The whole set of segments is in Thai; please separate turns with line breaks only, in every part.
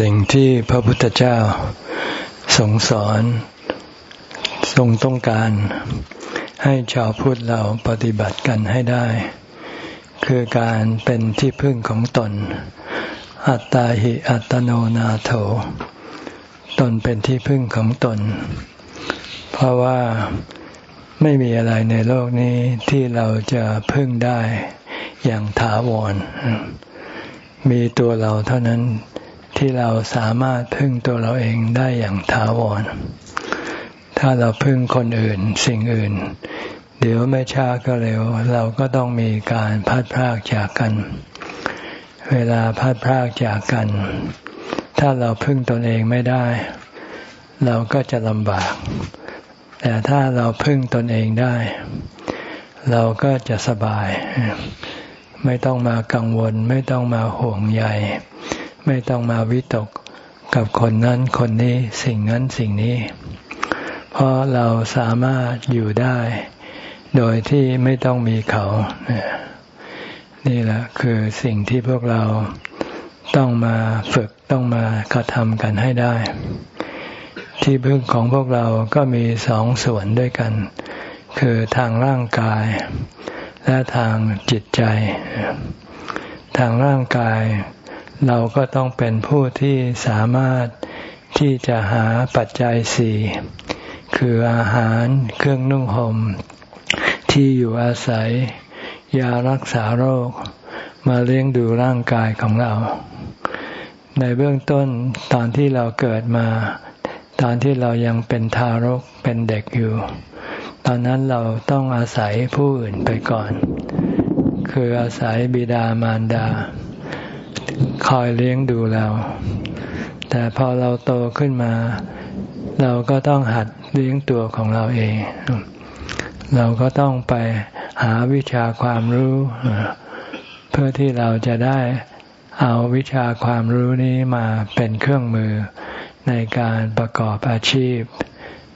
สิ่งที่พระพุทธเจ้าทรงสอน ทรงต้องการ ให้ชาวพุทธเราปฏิบัติกันให้ได้ คือการเป็นที่พึ่งของตน อัตตาหิอัตโนนาโถ ตนเป็นที่พึ่งของตน เพราะว่าไม่มีอะไรในโลกนี้ที่เราจะพึ่งได้อย่างถาวรมีตัวเราเท่านั้น ที่เราสามารถพึ่งตัวเราเองได้อย่างถาวร ถ้าเราพึ่งคนอื่นสิ่งอื่น เดี๋ยวไม่ช้าก็เร็ว เราก็ต้องมีการพัดพรากจากกัน เวลาพัดพรากจากกัน ถ้าเราพึ่งตนเองไม่ได้ เราก็จะลำบาก แต่ถ้าเราพึ่งตนเองได้ เราก็จะสบาย ไม่ต้องมากังวลไม่ต้องมาห่วงใย ไม่ต้องมาวิตกกับคนนั้นคนนี้สิ่งนั้นสิ่งนี้ เพราะเราสามารถอยู่ได้ โดยที่ไม่ต้องมีเขา นี่แหละคือสิ่งที่พวกเราต้องมาฝึกต้องมากระทำกันให้ได้ ที่พึ่งของพวกเราก็มีสองส่วนด้วยกัน คือทางร่างกาย และทางจิตใจ ทางร่างกาย เราก็ต้องเป็นผู้ที่สามารถที่จะหาปัจจัยสี่คืออาหารเครื่องนุ่งหม่มที่อยู่อาศัย ยารักษาโรค มาเลี้ยงดูร่างกายของเรา ในเบื้องต้นตอนที่เราเกิดมา ตอนที่เรายังเป็นทารกเป็นเด็กอยู่ ตอนนั้นเราต้องอาศัยผู้อื่นไปก่อน คืออาศัยบิดามารดา คอยเลี้ยงดูเรา แต่พอเราโตขึ้นมา เราก็ต้องหัดเลี้ยงตัวของเราเอง เราก็ต้องไปหาวิชาความรู้ เพื่อที่เราจะได้เอาวิชาความรู้นี้มาเป็นเครื่องมือในการประกอบอาชีพ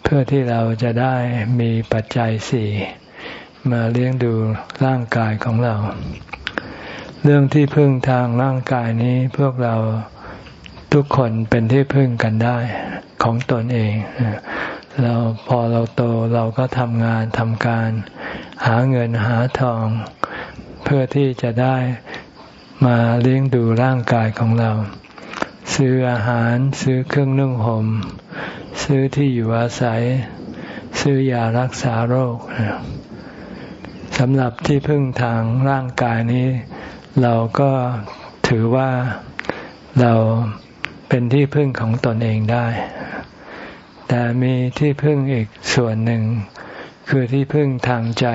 เพื่อที่เราจะได้มีปัจจัยสี่มาเลี้ยงดูร่างกายของเรา เรื่องที่พึ่งทางร่างกายนี้พวกเราทุกคนเป็นที่พึ่งกันได้ของตนเอง เราพอเราโตเราก็ทำงานทำการ หาเงินหาทอง เพื่อที่จะได้มาเลี้ยงดูร่างกายของเรา ซื้ออาหารซื้อเครื่องนึ่งห่มซื้อที่อยู่อาศัย ซื้อยารักษาโรคสำหรับที่พึ่งทางร่างกายนี้ เราก็ถือว่าเราเป็นที่พึ่งของตนเองได้ แต่มีที่พึ่งอีกส่วนหนึ่ง คือที่พึ่งทางใจ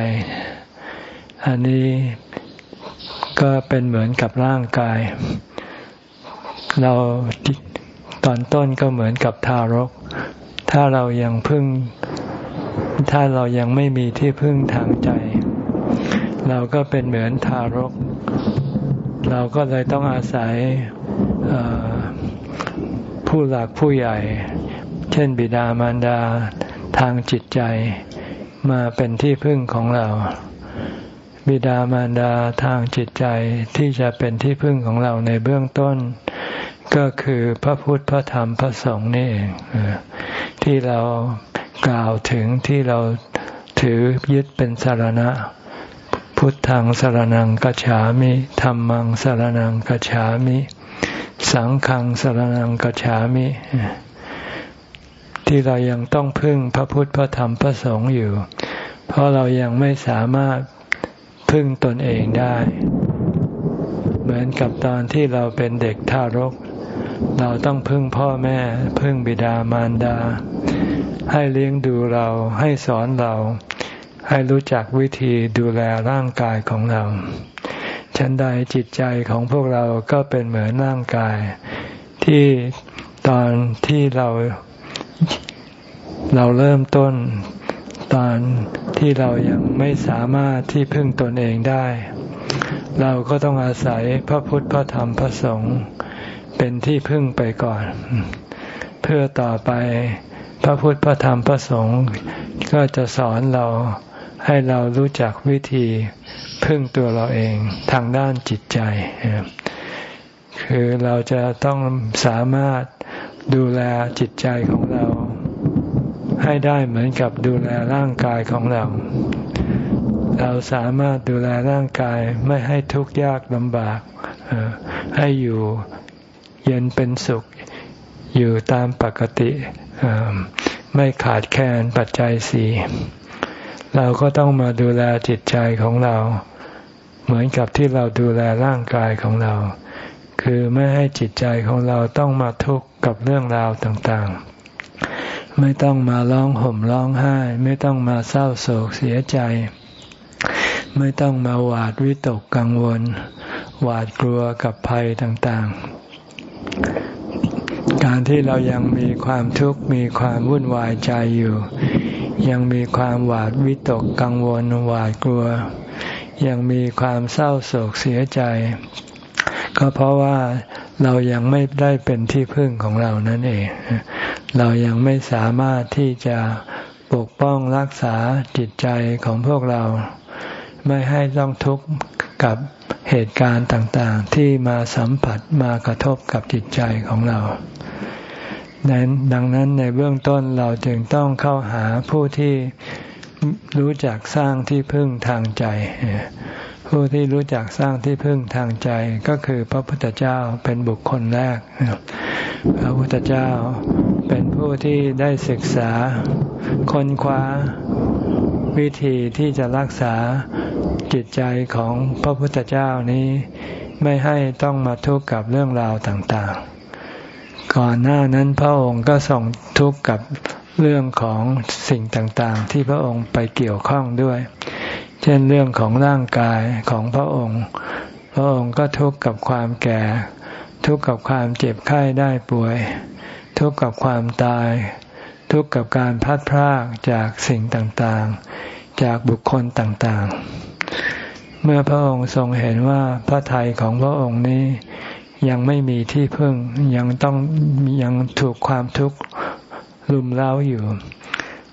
อันนี้ก็เป็นเหมือนกับร่างกาย เราตอนต้นก็เหมือนกับทารก ถ้าเรายังพึ่ง ถ้าเรายังไม่มีที่พึ่งทางใจ เราก็เป็นเหมือนทารก เราก็เลยต้องอาศัยผู้หลักผู้ใหญ่ เช่นบิดามารดาทางจิตใจมาเป็นที่พึ่งของเรา บิดามารดาทางจิตใจที่จะเป็นที่พึ่งของเราในเบื้องต้น ก็คือพระพุทธพระธรรมพระสงฆ์นี่เองที่เรากล่าวถึงที่เราถือยึดเป็นสารณะ พุทธังสรนังกัจฉามิธรรมังสรนังกัจฉามิ สังฆังสรนังกัจฉามิ ที่เรายังต้องพึ่งพระพุทธพระธรรมพระสงฆ์อยู่ เพราะเรายังไม่สามารถพึ่งตนเองได้ เหมือนกับตอนที่เราเป็นเด็กทารก เราต้องพึ่งพ่อแม่ พึ่งบิดามารดา ให้เลี้ยงดูเราให้สอนเรา ให้รู้จักวิธีดูแลร่างกายของเรา ฉันใดจิตใจของพวกเราก็เป็นเหมือนร่างกาย ที่ตอนที่เราเราเริ่มต้น ตอนที่เรายังไม่สามารถที่พึ่งตนเองได้ เราก็ต้องอาศัยพระพุทธพระธรรมพระสงฆ์เป็นที่พึ่งไปก่อน เพื่อต่อไปพระพุทธพระธรรมพระสงฆ์ก็จะสอนเรา ให้เรารู้จักวิธีพึ่งตัวเราเองทางด้านจิตใจ คือเราจะต้องสามารถดูแลจิตใจของเรา ให้ได้เหมือนกับดูแลร่างกายของเรา เราสามารถดูแลร่างกายไม่ให้ทุกข์ยากลำบาก ให้อยู่เย็นเป็นสุข อยู่ตามปกติ ไม่ขาดแคลนปัจจัยสี่ เราก็ต้องมาดูแลจิตใจของเรา เหมือนกับที่เราดูแลร่างกายของเรา คือไม่ให้จิตใจของเราต้องมาทุกข์กับเรื่องราวต่างๆ ไม่ต้องมาร้องห่มร้องไห้ ไม่ต้องมาเศร้าโศกเสียใจ ไม่ต้องมาหวาดวิตกกังวล หวาดกลัวกับภัยต่างๆ การที่เรายังมีความทุกข์มีความวุ่นวายใจอยู่ ยังมีความหวาดวิตกกังวลหวาดกลัว ยังมีความเศร้าโศกเสียใจ ก็เพราะว่าเรายังไม่ได้เป็นที่พึ่งของเรานั่นเอง เรายังไม่สามารถที่จะปกป้องรักษาจิตใจของพวกเรา ไม่ให้ต้องทุกข์กับเหตุการณ์ต่างๆ ที่มาสัมผัสมากระทบกับจิตใจของเรา ดังนั้นในเบื้องต้นเราจึงต้องเข้าหาผู้ที่รู้จักสร้างที่พึ่งทางใจ ผู้ที่รู้จักสร้างที่พึ่งทางใจก็คือพระพุทธเจ้าเป็นบุคคลแรก พระพุทธเจ้าเป็นผู้ที่ได้ศึกษาค้นคว้าวิธีที่จะรักษาจิตใจของพระพุทธเจ้านี้ ไม่ให้ต้องมาทุกข์กับเรื่องราวต่างๆ ก่อนหน้านั้นพระองค์ก็ส่งทุกข์กับเรื่องของสิ่งต่างๆ ที่พระองค์ไปเกี่ยวข้องด้วย เช่นเรื่องของร่างกายของพระองค์ พระองค์ก็ทุกข์กับความแก่ ทุกข์กับความเจ็บไข้ได้ป่วย ทุกข์กับความตาย ทุกข์กับการพัดพรากจากสิ่งต่างๆ จากบุคคลต่างๆ เมื่อพระองค์ทรงเห็นว่าพระทัยของพระองค์นี้ ยังไม่มีที่พึ่ง ยังต้องยังถูกความทุกข์ลุมเล้าอยู่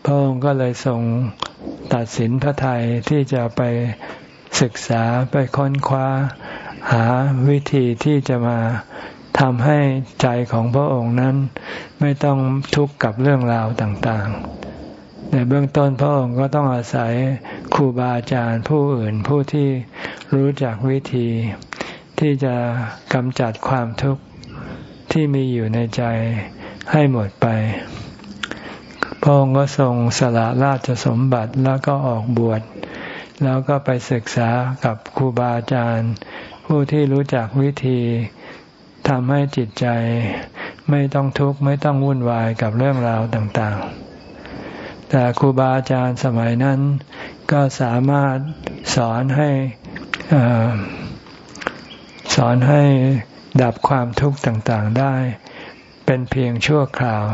พระองค์ก็เลยทรงตัดสินพระทัยที่จะไปศึกษาไปค้นคว้า หาวิธีที่จะมาทำให้ใจของพระองค์นั้น ไม่ต้องทุกข์กับเรื่องราวต่างๆ ในเบื้องต้นพระองค์ก็ต้องอาศัยครูบาอาจารย์ผู้อื่นผู้ที่รู้จักวิธี ที่จะกำจัดความทุกข์ที่มีอยู่ในใจให้หมดไปพระองค์ก็ทรงสละราชสมบัติแล้วก็ออกบวช แล้วก็ไปศึกษากับครูบาอาจารย์ ผู้ที่รู้จักวิธีทำให้จิตใจไม่ต้องทุกข์ไม่ต้องวุ่นวายกับเรื่องราวต่างๆ แต่ครูบาอาจารย์สมัยนั้นก็สามารถสอนให้ สอนให้ดับความทุกข์ต่างๆได้ เป็นเพียงชั่วคราว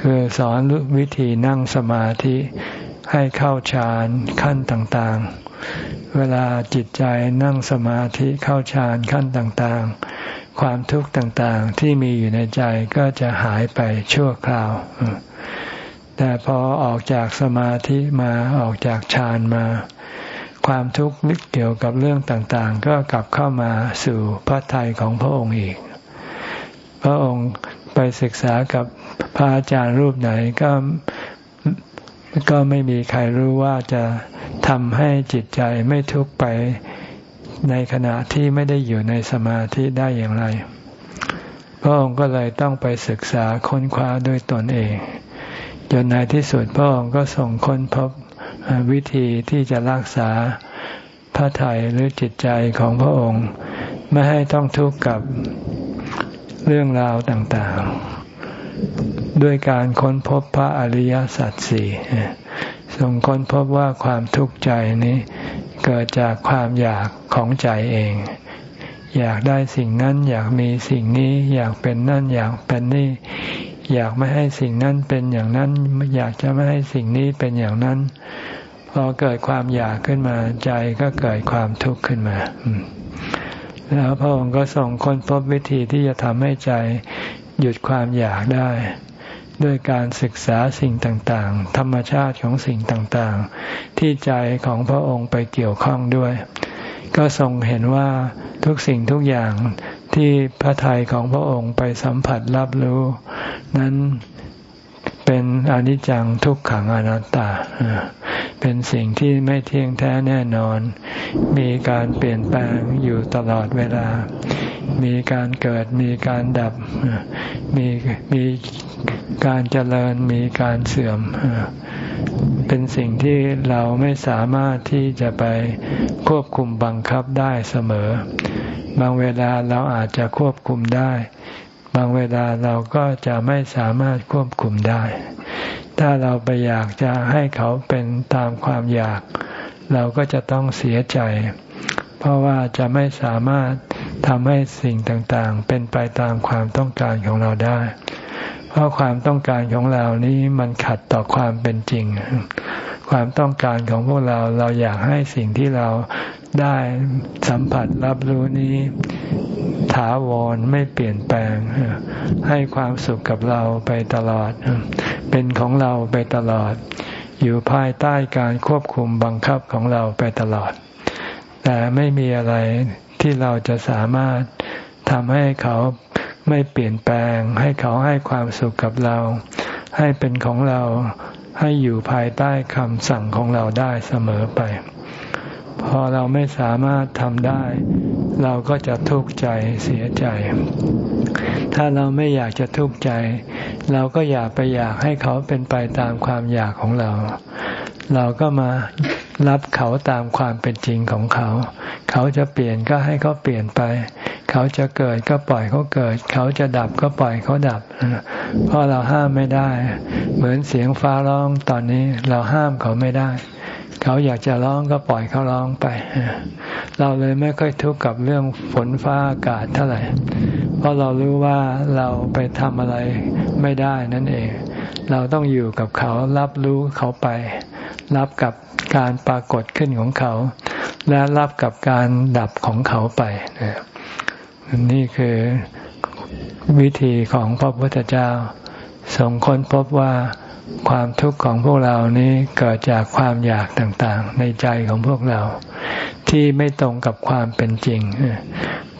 คือสอนวิธีนั่งสมาธิให้เข้าฌานขั้นต่างๆ เวลาจิตใจนั่งสมาธิเข้าฌานขั้นต่างๆ ความทุกข์ต่างๆที่มีอยู่ในใจก็จะหายไปชั่วคราว แต่พอออกจากสมาธิมาออกจากฌานมา ความทุกข์เกี่ยวกับเรื่องต่างๆ ก็กลับเข้ามาสู่พระทัยของพระองค์อีก พระองค์ไปศึกษากับพระอาจารย์รูปไหนก็ก็ไม่มีใครรู้ว่าจะทำให้จิตใจไม่ทุกข์ไปในขณะที่ไม่ได้อยู่ในสมาธิได้อย่างไร พระองค์ก็เลยต้องไปศึกษาค้นคว้าด้วยตนเอง จนในที่สุดพระองค์ก็ส่งค้นพบ วิธีที่จะรักษาพระทัยหรือจิตใจของพระองค์ ไม่ให้ต้องทุกข์กับเรื่องราวต่างๆ ด้วยการค้นพบพระอริยสัจสี่ทรงค้นพบว่าความทุกข์ใจนี้เกิดจากความอยากของใจเอง อยากได้สิ่งนั้น อยากมีสิ่งนี้ อยากเป็นนั่น อยากเป็นนี่ อยากไม่ให้สิ่งนั้นเป็นอย่างนั้น อยากจะไม่ให้สิ่งนี้เป็นอย่างนั้น อเกิดความอยากขึ้นมา ใจก็เกิดความทุกข์ขึ้นมา แล้วพระองค์ก็ส่งค้นพบวิธีที่จะทำให้ใจหยุดความอยากได้ ด้วยการศึกษาสิ่งต่างๆ ธรรมชาติของสิ่งต่างๆ ที่ใจของพระองค์ไปเกี่ยวข้องด้วย ก็ทรงเห็นว่าทุกสิ่งทุกอย่างที่พระทัยของพระองค์ไปสัมผัสรับรู้ นั้นเป็นอนิจจังทุกขังอนัตตา เป็นสิ่งที่ไม่เที่ยงแท้แน่นอน มีการเปลี่ยนแปลงอยู่ตลอดเวลา มีการเกิดมีการดับ มีมีการเจริญมีการเสื่อม เป็นสิ่งที่เราไม่สามารถที่จะไปควบคุมบังคับได้เสมอ บางเวลาเราอาจจะควบคุมได้ บางเวลาเราก็จะไม่สามารถควบคุมได้ ถ้าเราไปอยากจะให้เขาเป็นตามความอยาก เราก็จะต้องเสียใจ เพราะว่าจะไม่สามารถทำให้สิ่งต่างๆ เป็นไปตามความต้องการของเราได้ เพราะความต้องการของเรานี้มันขัดต่อความเป็นจริง ความต้องการของพวกเราเราอยากให้สิ่งที่เราได้สัมผัสรับรู้นี้ ถาวรไม่เปลี่ยนแปลง ให้ความสุขกับเราไปตลอด เป็นของเราไปตลอด อยู่ภายใต้การควบคุมบังคับของเราไปตลอด แต่ไม่มีอะไรที่เราจะสามารถทำให้เขาไม่เปลี่ยนแปลง ให้เขาให้ความสุขกับเรา ให้เป็นของเรา ให้อยู่ภายใต้คำสั่งของเราได้เสมอไป พอเราไม่สามารถทำได้ เราก็จะทุกข์ใจเสียใจ ถ้าเราไม่อยากจะทุกข์ใจ เราก็อย่าไปอยากให้เขาเป็นไปตามความอยากของเรา เราก็มา รับเขาตามความเป็นจริงของเขา เขาจะเปลี่ยนก็ให้เขาเปลี่ยนไป เขาจะเกิดก็ปล่อยเขาเกิด เขาจะดับก็ปล่อยเขาดับ เพราะเราห้ามไม่ได้ เหมือนเสียงฟ้าร้องตอนนี้เราห้ามเขาไม่ได้ เขาอยากจะร้องก็ปล่อยเขาร้องไป เราเลยไม่ค่อยทุกข์กับเรื่องฝนฟ้าอากาศเท่าไหร่ เพราะเรารู้ว่าเราไปทำอะไรไม่ได้นั่นเอง เราต้องอยู่กับเขารับรู้เขาไป รับกับการปรากฏขึ้นของเขา และรับกับการดับของเขาไปนี่คือวิธีของพระพุทธเจ้าทรงค้นพบว่า ความทุกข์ของพวกเรานี้เกิดจากความอยากต่างๆ ในใจของพวกเรา ที่ไม่ตรงกับความเป็นจริง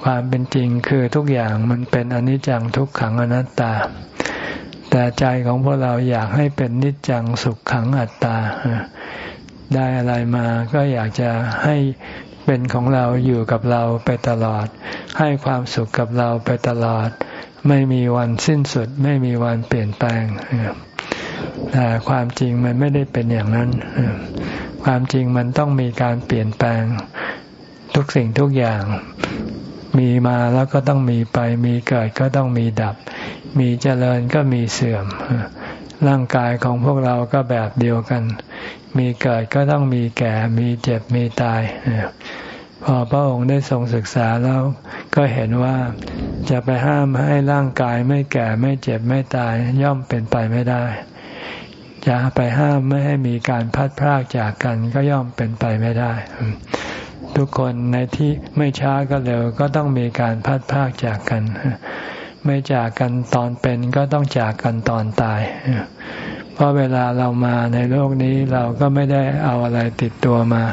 ความเป็นจริงคือทุกอย่างมันเป็นอนิจจังทุกขังอนัตตา แต่ใจของพวกเราอยากให้เป็นนิจจังสุขขังอัตตา ได้อะไรมาก็อยากจะให้เป็นของเราอยู่กับเราไปตลอด ให้ความสุขกับเราไปตลอด ไม่มีวันสิ้นสุด ไม่มีวันเปลี่ยนแปลง แต่ความจริงมันไม่ได้เป็นอย่างนั้น ความจริงมันต้องมีการเปลี่ยนแปลงทุกสิ่งทุกอย่าง มีมาแล้วก็ต้องมีไป มีเกิดก็ต้องมีดับ มีเจริญก็มีเสื่อม ร่างกายของพวกเราก็แบบเดียวกัน มีเกิดก็ต้องมีแก่ มีเจ็บ มีตายพอพระองค์ได้ทรงศึกษาแล้วก็เห็นว่าจะไปห้ามให้ร่างกายไม่แก่ไม่เจ็บไม่ตายย่อมเป็นไปไม่ได้ จะไปห้ามไม่ให้มีการพัดพรากจากกันก็ย่อมเป็นไปไม่ได้ ทุกคนในที่ไม่ช้าก็เร็วก็ต้องมีการพัดพรากจากกัน ไม่จากกันตอนเป็นก็ต้องจากกันตอนตาย เพราะเวลาเรามาในโลกนี้เราก็ไม่ได้เอาอะไรติดตัวมา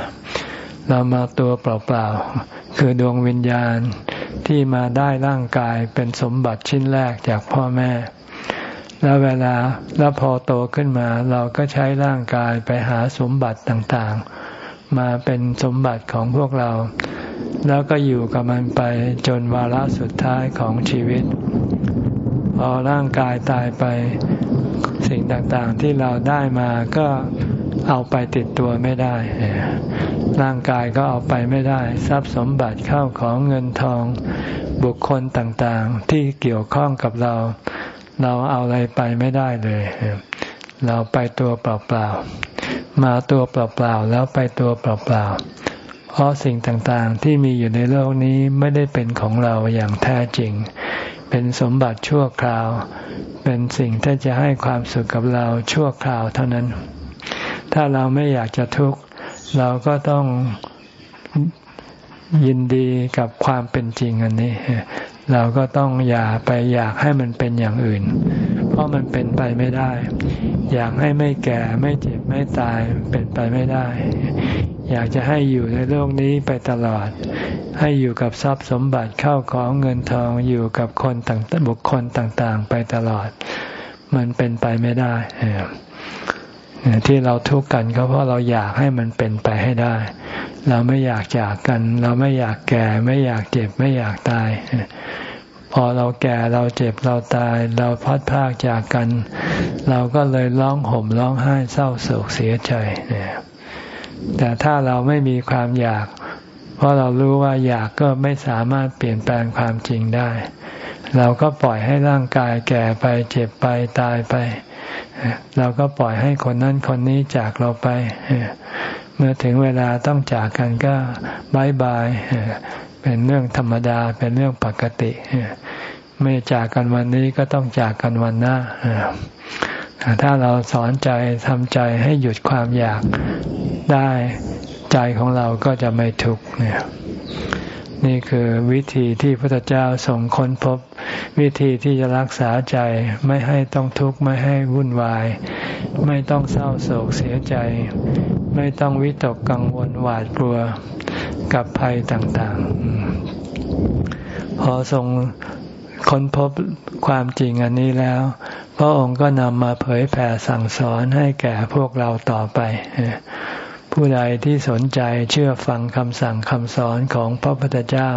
เรามาตัวเปล่าๆคือดวงวิญญาณที่มาได้ร่างกายเป็นสมบัติชิ้นแรกจากพ่อแม่ แล้วเวลาแล้วพอโตขึ้นมา เราก็ใช้ร่างกายไปหาสมบัติต่างๆ มาเป็นสมบัติของพวกเรา แล้วก็อยู่กับมันไปจนวาระสุดท้ายของชีวิต พอร่างกายตายไปสิ่งต่างๆที่เราได้มาก็เอาไปติดตัวไม่ได้ ร่างกายก็เอาไปไม่ได้ ทรัพย์สมบัติเข้าของเงินทองบุคคลต่างๆ ที่เกี่ยวข้องกับเรา เราเอาอะไรไปไม่ได้เลย เราไปตัวเปล่าๆ มาตัวเปล่าๆ แล้วไปตัวเปล่าๆ เพราะสิ่งต่างๆ ที่มีอยู่ในโลกนี้ไม่ได้เป็นของเราอย่างแท้จริง เป็นสมบัติชั่วคราว เป็นสิ่งที่จะให้ความสุขกับเราชั่วคราวเท่านั้น ถ้าเราไม่อยากจะทุกข์เราก็ต้องยินดีกับความเป็นจริงอันนี้ เราก็ต้องอย่าไปอยากให้มันเป็นอย่างอื่น เพราะมันเป็นไปไม่ได้ อยากให้ไม่แก่ไม่เจ็บไม่ตายเป็นไปไม่ได้ อยากจะให้อยู่ในโลกนี้ไปตลอด ให้อยู่กับทรัพย์สมบัติเข้าของเงินทองอยู่กับคนต่างบุคคลต่างๆ ไปตลอด มันเป็นไปไม่ได้ ที่เราทุกข์กันก็เพราะเราอยากให้มันเป็นไปให้ได้ เราไม่อยากจากกัน เราไม่อยากแก่ ไม่อยากเจ็บ ไม่อยากตาย พอเราแก่เราเจ็บเราตาย เราพัดพากจากกัน เราก็เลยร้องห่มร้องไห้เศร้าโศกเสียใจเนี่ยแต่ถ้าเราไม่มีความอยาก เพราะเรารู้ว่าอยากก็ไม่สามารถเปลี่ยนแปลงความจริงได้ เราก็ปล่อยให้ร่างกายแก่ไปเจ็บไปตายไป เราก็ปล่อยให้คนนั้นคนนี้จากเราไป เมื่อถึงเวลาต้องจากกันก็บายบาย เป็นเรื่องธรรมดา เป็นเรื่องปกติ ไม่จากกันวันนี้ก็ต้องจากกันวันหน้า ถ้าเราสอนใจทำใจให้หยุดความอยากได้ ใจของเราก็จะไม่ทุกข์เนี่ย นี่คือวิธีที่พระพุทธเจ้าส่งค้นพบ วิธีที่จะรักษาใจไม่ให้ต้องทุกข์ไม่ให้วุ่นวาย ไม่ต้องเศร้าโศกเสียใจ ไม่ต้องวิตกกังวลหวาดกลัวกับภัยต่างๆ พอทรงค้นพบความจริงอันนี้แล้ว พระองค์ก็นำมาเผยแผ่สั่งสอนให้แก่พวกเราต่อไป ผู้ใดที่สนใจเชื่อฟังคำสั่งคำสอนของพระพุทธเจ้า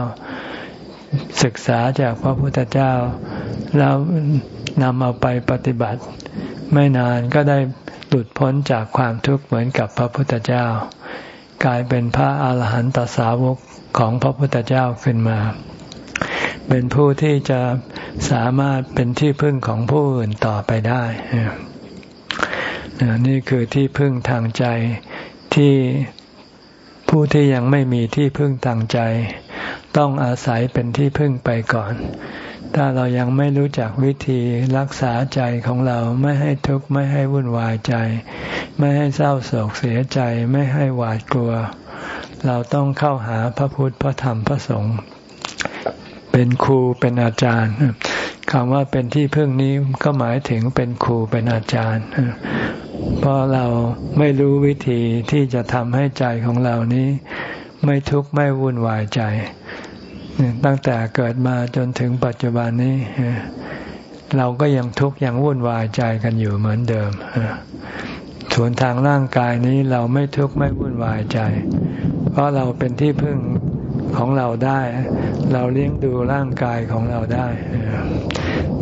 ศึกษาจากพระพุทธเจ้า แล้วนำเอาไปปฏิบัติ ไม่นานก็ได้หลุดพ้นจากความทุกข์เหมือนกับพระพุทธเจ้า กลายเป็นพระอาหารหันตสาวกของพระพุทธเจ้าขึ้นมา เป็นผู้ที่จะสามารถเป็นที่พึ่งของผู้อื่นต่อไปได้นี่คือที่พึ่งทางใจ ที่ผู้ที่ยังไม่มีที่พึ่งทางใจ ต้องอาศัยเป็นที่พึ่งไปก่อน ถ้าเรายังไม่รู้จักวิธีรักษาใจของเราไม่ให้ทุกข์ไม่ให้วุ่นวายใจ ไม่ให้เศร้าโศกเสียใจไม่ให้หวาดกลัว เราต้องเข้าหาพระพุทธพระธรรมพระสงฆ์เป็นครูเป็นอาจารย์ คำว่าเป็นที่พึ่งนี้ก็หมายถึงเป็นครูเป็นอาจารย์ เพราะเราไม่รู้วิธีที่จะทำให้ใจของเรานี้ ไม่ทุกข์ไม่วุ่นวายใจ ตั้งแต่เกิดมาจนถึงปัจจุบันนี้ เราก็ยังทุกข์ยังวุ่นวายใจกันอยู่เหมือนเดิมส่วนทางร่างกายนี้เราไม่ทุกข์ไม่วุ่นวายใจ เพราะเราเป็นที่พึ่ง ของเราได้ เราเลี้ยงดูร่างกายของเราได้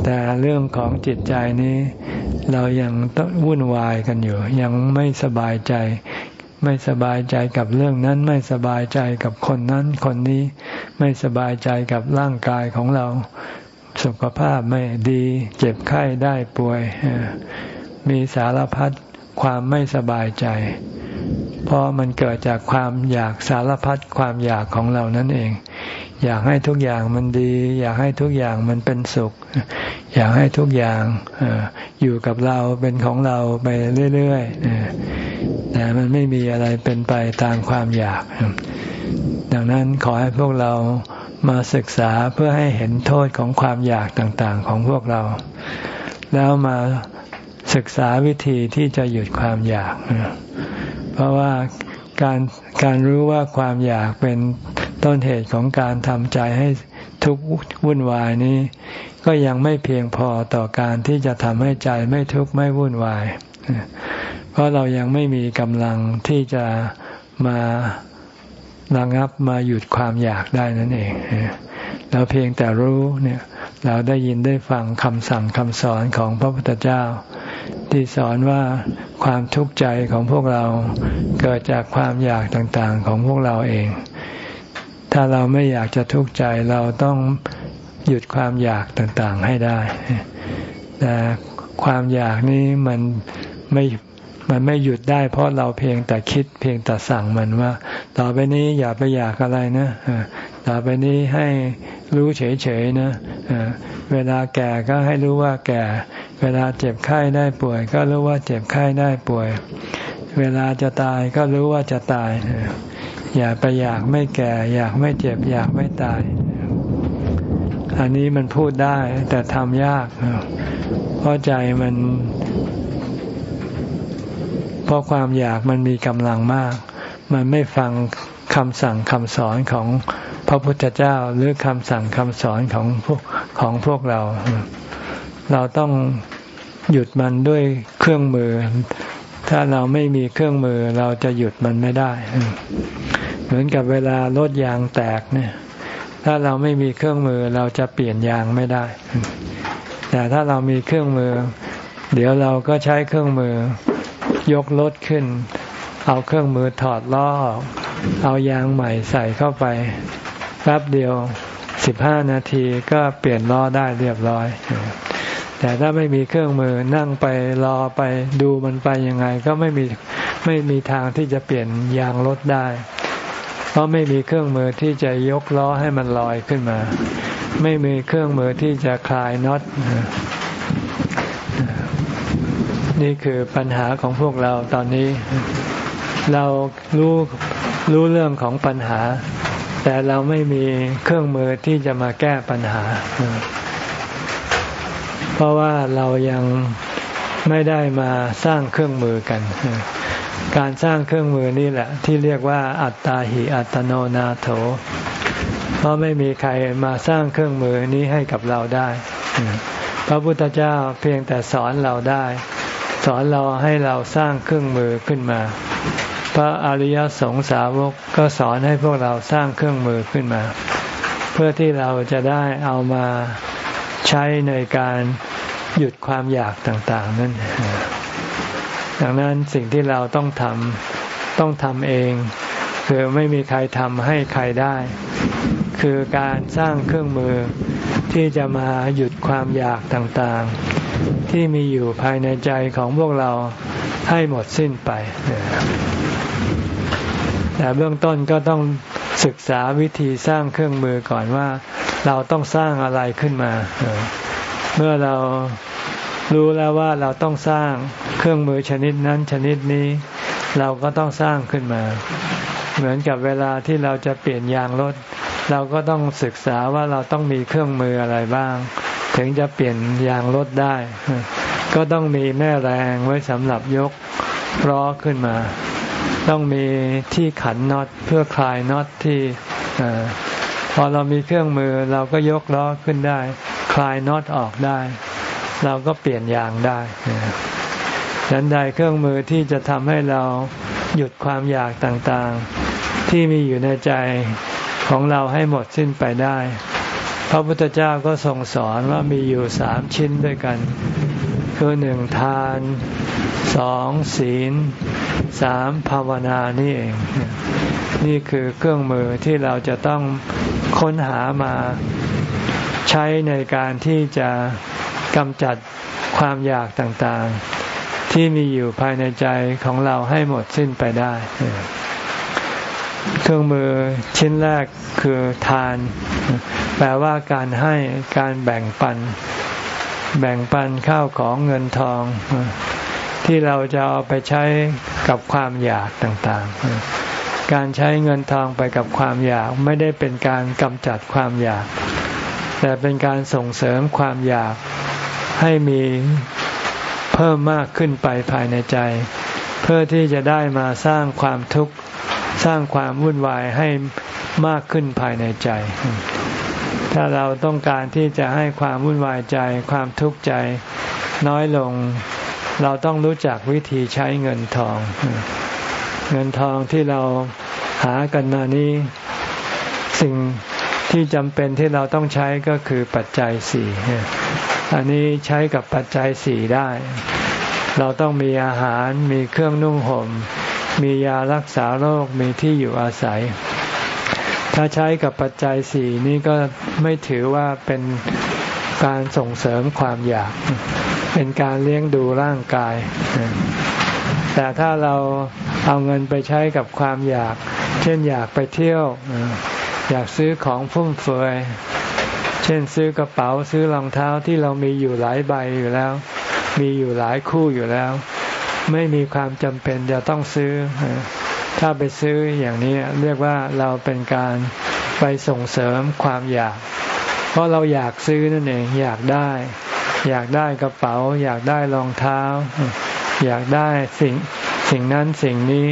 แต่เรื่องของจิตใจนี้ เรายังต้องวุ่นวายกันอยู่ ยังไม่สบายใจ ไม่สบายใจกับเรื่องนั้นไม่สบายใจกับคนนั้นคนนี้ ไม่สบายใจกับร่างกายของเรา สุขภาพไม่ดี เจ็บไข้ได้ป่วย มีสารพัดความไม่สบายใจ เพราะมันเกิดจากความอยากสารพัดความอยากของเรานั่นเอง อยากให้ทุกอย่างมันดี อยากให้ทุกอย่างมันเป็นสุข อยากให้ทุกอย่างอยู่กับเราเป็นของเราไปเรื่อยๆแต่มันไม่มีอะไรเป็นไปตามความอยาก ดังนั้นขอให้พวกเรามาศึกษาเพื่อให้เห็นโทษของความอยากต่างๆ ของพวกเรา แล้วมาศึกษาวิธีที่จะหยุดความอยาก เพราะว่าการการรู้ว่าความอยากเป็นต้นเหตุของการทำใจให้ทุกข์วุ่นวายนี้ ก็ยังไม่เพียงพอต่อการที่จะทำให้ใจไม่ทุกข์ไม่วุ่นวาย เพราะเรายังไม่มีกำลังที่จะมาระงับมาหยุดความอยากได้นั่นเอง เราเพียงแต่รู้เนี่ย เราได้ยินได้ฟังคำสั่งคำสอนของพระพุทธเจ้า ที่สอนว่าความทุกข์ใจของพวกเราเกิดจากความอยากต่างๆของพวกเราเอง ถ้าเราไม่อยากจะทุกข์ใจเราต้องหยุดความอยากต่างๆให้ได้ แต่ความอยากนี้มันไม่มันไม่หยุดได้ เพราะเราเพียงแต่คิดเพียงแต่สั่งมันว่า ต่อไปนี้อย่าไปอยากอะไรนะต่อไปนี้ให้รู้เฉยๆนะเวลาแก่ก็ให้รู้ว่าแก่ เวลาเจ็บไข้ได้ป่วย ก็รู้ว่าเจ็บไข้ได้ป่วย เวลาจะตายก็รู้ว่าจะตาย อย่าไปอยากไม่แก่ อยากไม่เจ็บ อยากไม่ตาย อันนี้มันพูดได้แต่ทำยาก เพราะใจมัน เพราะความอยากมันมีกำลังมาก มันไม่ฟังคำสั่งคำสอนของพระพุทธเจ้าหรือคำสั่งคำสอนของพวกของพวกเรา เราต้องหยุดมันด้วยเครื่องมือ ถ้าเราไม่มีเครื่องมือ เราจะหยุดมันไม่ได้ เหมือนกับเวลารถยางแตกเนี่ย ถ้าเราไม่มีเครื่องมือเราจะเปลี่ยนยางไม่ได้ แต่ถ้าเรามีเครื่องมือ เดี๋ยวเราก็ใช้เครื่องมือยกรถขึ้น เอาเครื่องมือถอดล้อ เอายางใหม่ใส่เข้าไปแป๊บเดียวสิบห้านาทีก็เปลี่ยนล้อได้เรียบร้อย แต่ถ้าไม่มีเครื่องมือนั่งไปรอไปดูมันไปยังไง ก็ไม่มีไม่มีทางที่จะเปลี่ยนยางรถได้ เพราะไม่มีเครื่องมือที่จะยกล้อให้มันลอยขึ้นมา ไม่มีเครื่องมือที่จะคลายน็อตนี่คือปัญหาของพวกเราตอนนี้ เรารู้รู้เรื่องของปัญหา แต่เราไม่มีเครื่องมือที่จะมาแก้ปัญหา เพราะว่าเรายังไม่ได้มาสร้างเครื่องมือกัน การสร้างเครื่องมือนี่แหละ ที่เรียกว่าอัตตาหิอัตโนนาโถ เพราะไม่มีใครมาสร้างเครื่องมือนี้ให้กับเราได้ พระพุทธเจ้าเพียงแต่สอนเราได้ สอนเราให้เราสร้างเครื่องมือขึ้นมา พระอริยสงสาวกก็สอนให้พวกเราสร้างเครื่องมือขึ้นมา เพื่อที่เราจะได้เอามา ใช้ในการหยุดความอยากต่างๆ นั่นดังนั้นสิ่งที่เราต้องทำต้องทำเอง คือไม่มีใครทำให้ใครได้ คือการสร้างเครื่องมือที่จะมาหยุดความอยากต่างๆ ที่มีอยู่ภายในใจของพวกเราให้หมดสิ้นไป แต่เบื้องต้นก็ต้องศึกษาวิธีสร้างเครื่องมือก่อนว่า เราต้องสร้างอะไรขึ้นมา เมื่อเรารู้แล้วว่าเราต้องสร้างเครื่องมือชนิดนั้นชนิดนี้ เราก็ต้องสร้างขึ้นมา เหมือนกับเวลาที่เราจะเปลี่ยนยางรถ เราก็ต้องศึกษาว่าเราต้องมีเครื่องมืออะไรบ้าง ถึงจะเปลี่ยนยางรถได้ ก็ต้องมีแม่แรงไว้สำหรับยกล้อขึ้นมา ต้องมีที่ขันน็อตเพื่อคลายน็อตที่ พอเรามีเครื่องมือเราก็ยกล้อขึ้นได้ คลายน็อตออกได้ เราก็เปลี่ยนยางได้ดันใดเครื่องมือที่จะทำให้เราหยุดความอยากต่างๆ ที่มีอยู่ในใจของเราให้หมดสิ้นไปได้ พระพุทธเจ้าก็ทรงสอนว่ามีอยู่สามชิ้นด้วยกัน คือหนึ่งทานสองศีล สามภาวนานี่เอง นี่คือเครื่องมือที่เราจะต้องค้นหามาใช้ในการที่จะกำจัดความอยากต่างๆ ที่มีอยู่ภายในใจของเราให้หมดสิ้นไปได้ เครื่องมือชิ้นแรกคือทาน แปลว่าการให้การแบ่งปัน แบ่งปันข้าวของเงินทอง ที่เราจะเอาไปใช้กับความอยากต่างๆ การใช้เงินทองไปกับความอยากไม่ได้เป็นการกำจัดความอยาก แต่เป็นการส่งเสริมความอยากให้มีเพิ่มมากขึ้นไปภายในใจ เพื่อที่จะได้มาสร้างความทุกข์สร้างความวุ่นวายให้มากขึ้นภายในใจ ถ้าเราต้องการที่จะให้ความวุ่นวายใจ ความทุกข์ใจน้อยลง เราต้องรู้จักวิธีใช้เงินทอง เงินทองที่เราหากันมานี้ สิ่งที่จำเป็นที่เราต้องใช้ก็คือปัจจัยสี่อันนี้ใช้กับปัจจัยสี่ได้ เราต้องมีอาหารมีเครื่องนุ่งหม่ม มียารักษาโรคมีที่อยู่อาศัย ถ้าใช้กับปัจจัยสี่นี้ก็ไม่ถือว่าเป็นการส่งเสริมความอยาก เป็นการเลี้ยงดูร่างกาย แต่ถ้าเราเอาเงินไปใช้กับความอยาก เช่นอยากไปเที่ยว อยากซื้อของฟุ่มเฟือย เช่นซื้อกระเป๋าซื้อรองเท้าที่เรามีอยู่หลายใบอยู่แล้ว มีอยู่หลายคู่อยู่แล้ว ไม่มีความจำเป็นจะต้องซื้อ ถ้าไปซื้ออย่างนี้เรียกว่าเราเป็นการไปส่งเสริมความอยาก เพราะเราอยากซื้อนั่นเองอยากได้ อยากได้กระเป๋า อยากได้รองเท้า อยากได้สิ่งสิ่งนั้นสิ่งนี้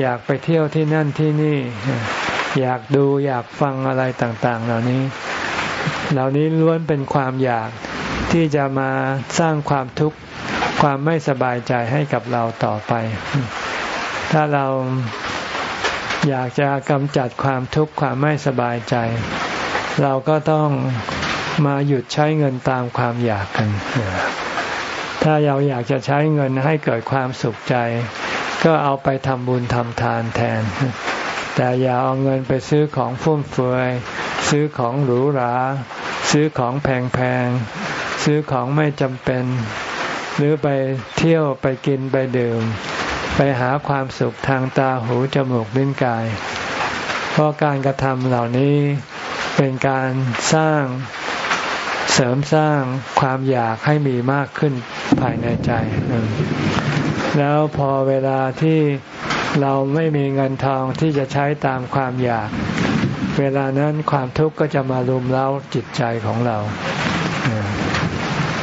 อยากไปเที่ยวที่นั่นที่นี่ อยากดูอยากฟังอะไรต่าง ๆ เหล่านี้ เหล่านี้ล้วนเป็นความอยากที่จะมาสร้างความทุกข์ความไม่สบายใจให้กับเราต่อไป ถ้าเราอยากจะกำจัดความทุกข์ความไม่สบายใจ เราก็ต้อง มาหยุดใช้เงินตามความอยากกัน ถ้าเราอยากจะใช้เงินให้เกิดความสุขใจ ก็เอาไปทำบุญทำทานแทน แต่อย่าเอาเงินไปซื้อของฟุ่มเฟือย ซื้อของหรูหรา ซื้อของแพงๆ ซื้อของไม่จำเป็น หรือไปเที่ยวไปกินไปดื่ม ไปหาความสุขทางตาหูจมูกลิ้นกาย เพราะการกระทำเหล่านี้เป็นการสร้าง เสริมสร้างความอยากให้มีมากขึ้นภายในใจ แล้วพอเวลาที่เราไม่มีเงินทองที่จะใช้ตามความอยาก เวลานั้นความทุกข์ก็จะมารุมเร้าจิตใจของเรา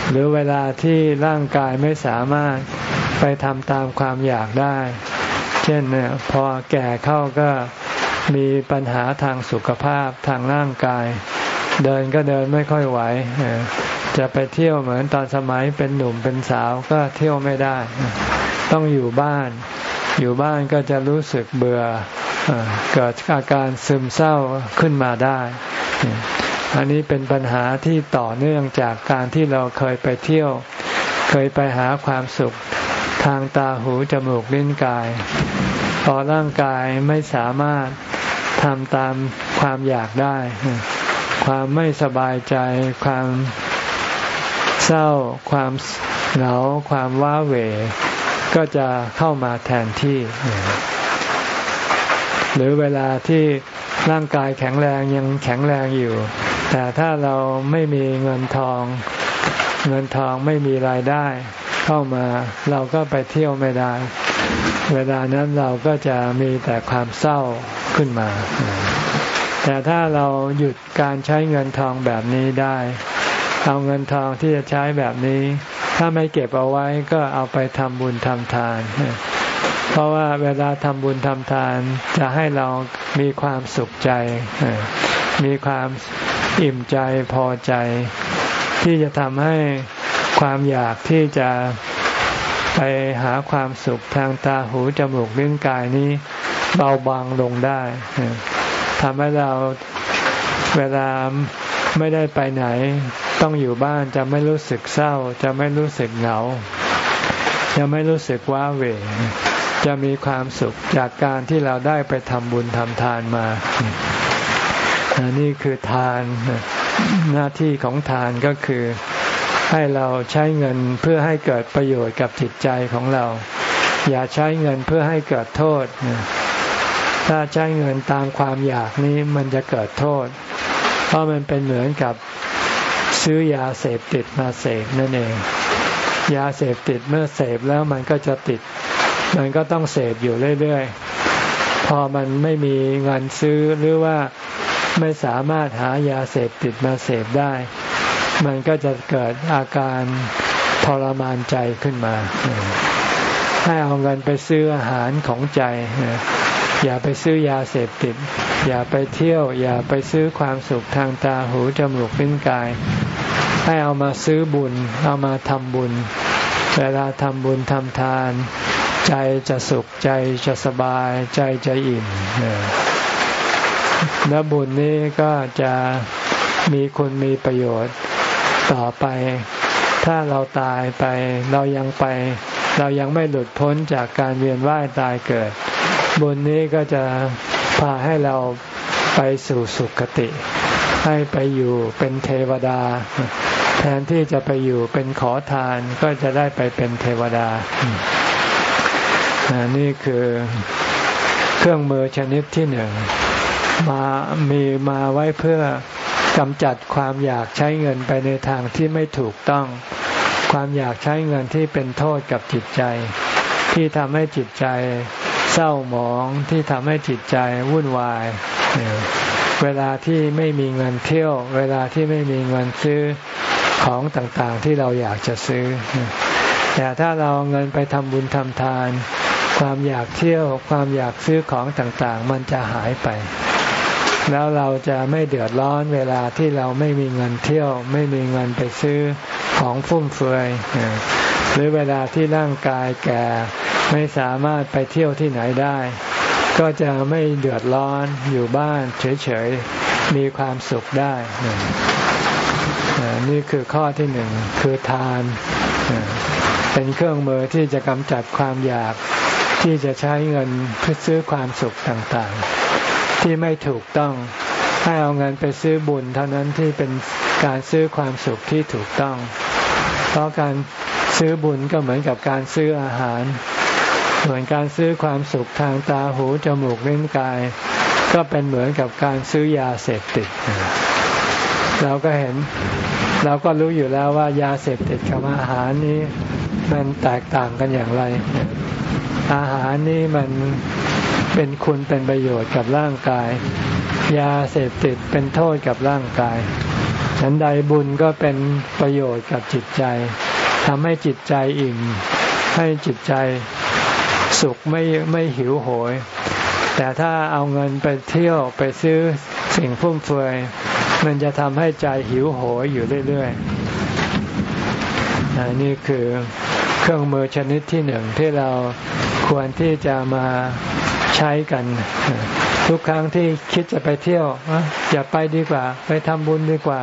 หรือเวลาที่ร่างกายไม่สามารถไปทำตามความอยากได้ เช่นพอแก่เข้าก็มีปัญหาทางสุขภาพทางร่างกาย เดินก็เดินไม่ค่อยไหวจะไปเที่ยวเหมือนตอนสมัยเป็นหนุ่มเป็นสาวก็เที่ยวไม่ได้ ต้องอยู่บ้าน อยู่บ้านก็จะรู้สึกเบื่อเกิดอาการซึมเศร้าขึ้นมาได้ อันนี้เป็นปัญหาที่ต่อเนื่องจากการที่เราเคยไปเที่ยว เคยไปหาความสุขทางตาหูจมูกลิ้นกาย พอร่างกายไม่สามารถทำตามความอยากได้ ความไม่สบายใจ ความเศร้า ความเหงา ความว้าเหวก็จะเข้ามาแทนที่ หรือเวลาที่ร่างกายแข็งแรงยังแข็งแรงอยู่ แต่ถ้าเราไม่มีเงินทอง เงินทองไม่มีรายได้ เข้ามาเราก็ไปเที่ยวไม่ได้ เวลานั้นเราก็จะมีแต่ความเศร้าขึ้นมา แต่ถ้าเราหยุดการใช้เงินทองแบบนี้ได้ เอาเงินทองที่จะใช้แบบนี้ ถ้าไม่เก็บเอาไว้ก็เอาไปทำบุญทำทาน เพราะว่าเวลาทำบุญทำทาน จะให้เรามีความสุขใจ มีความอิ่มใจพอใจ ที่จะทำให้ความอยากที่จะไปหาความสุขทางตาหูจมูกลิ้นกายนี้เบาบางลงได้ ทำให้เราเวลาไม่ได้ไปไหน ต้องอยู่บ้านจะไม่รู้สึกเศร้า จะไม่รู้สึกเหงา จะไม่รู้สึกว้าเหวจะมีความสุขจากการที่เราได้ไปทำบุญทำทานมานี่คือทานหน้าที่ของทานก็คือให้เราใช้เงินเพื่อให้เกิดประโยชน์กับจิตใจของเรา อย่าใช้เงินเพื่อให้เกิดโทษ ถ้าใช้เงินตามความอยากนี้มันจะเกิดโทษ เพราะมันเป็นเหมือนกับซื้อยาเสพติดมาเสพนั่นเอง ยาเสพติดเมื่อเสพแล้วมันก็จะติด มันก็ต้องเสพอยู่เรื่อยๆ พอมันไม่มีเงินซื้อหรือว่าไม่สามารถหายาเสพติดมาเสพได้ มันก็จะเกิดอาการทรมานใจขึ้นมา ให้เอาเงินไปซื้ออาหารของใจ อย่าไปซื้อยาเสพติด อย่าไปเที่ยว อย่าไปซื้อความสุขทางตาหูจมูกลิ้นกาย ให้เอามาซื้อบุญ เอามาทำบุญ เวลาทำบุญทำทาน ใจจะสุขใจจะสบาย ใจจะอิ่มและบุญนี้ก็จะมีคุณมีประโยชน์ต่อไป ถ้าเราตายไป เรายังไป เรายังไม่หลุดพ้นจากการเวียนว่ายตายเกิด บุญนี้ก็จะพาให้เราไปสู่สุคติ ให้ไปอยู่เป็นเทวดา แทนที่จะไปอยู่เป็นขอทานก็จะได้ไปเป็นเทวดา นี่คือเครื่องมือชนิดที่หนึ่งมามีมาไว้เพื่อกำจัดความอยากใช้เงินไปในทางที่ไม่ถูกต้อง ความอยากใช้เงินที่เป็นโทษกับจิตใจ ที่ทำให้จิตใจ เศร้าหมองที่ทำให้จิตใจวุ่นวาย เวลาที่ไม่มีเงินเที่ยว เวลาที่ไม่มีเงินซื้อของต่างๆ ที่เราอยากจะซื้อ แต่ถ้าเราเงินไปทำบุญทำทาน ความอยากเที่ยว ความอยากซื้อของต่างๆ มันจะหายไป แล้วเราจะไม่เดือดร้อนเวลาที่เราไม่มีเงินเที่ยว ไม่มีเงินไปซื้อของฟุ่มเฟือย หรือเวลาที่ร่างกายแก่ไม่สามารถไปเที่ยวที่ไหนได้ ก็จะไม่เดือดร้อนอยู่บ้านเฉยๆ มีความสุขได้ นี่คือข้อที่หนึ่งคือทาน เป็นเครื่องมือที่จะกำจัดความอยากที่จะใช้เงินเพื่อซื้อความสุขต่างๆ ที่ไม่ถูกต้องให้เอาเงินไปซื้อบุญเท่านั้นที่เป็นการซื้อความสุขที่ถูกต้อง เพราะการ ซื้อบุญก็เหมือนกับการซื้ออาหารเหมือนการซื้อความสุขทางตาหูจมูกลิ้นกาย ก็เป็นเหมือนกับการซื้อยาเสพติด เราก็เห็นเราก็รู้อยู่แล้วว่ายาเสพติดกับอาหารนี้มันแตกต่างกันอย่างไร อาหารนี่มันเป็นคุณเป็นประโยชน์กับร่างกาย ยาเสพติดเป็นโทษกับร่างกายฉันใดบุญก็เป็นประโยชน์กับจิตใจ ทำให้จิตใจอิ่ม ให้จิตใจสุขไม่ไม่หิวโหย แต่ถ้าเอาเงินไปเที่ยวไปซื้อสิ่งฟุ่มเฟือย มันจะทำให้ใจหิวโหยอยู่เรื่อยๆนี่คือเครื่องมือชนิดที่หนึ่งที่เราควรที่จะมาใช้กัน ทุกครั้งที่คิดจะไปเที่ยวอย่าไปดีกว่า ไปทำบุญดีกว่า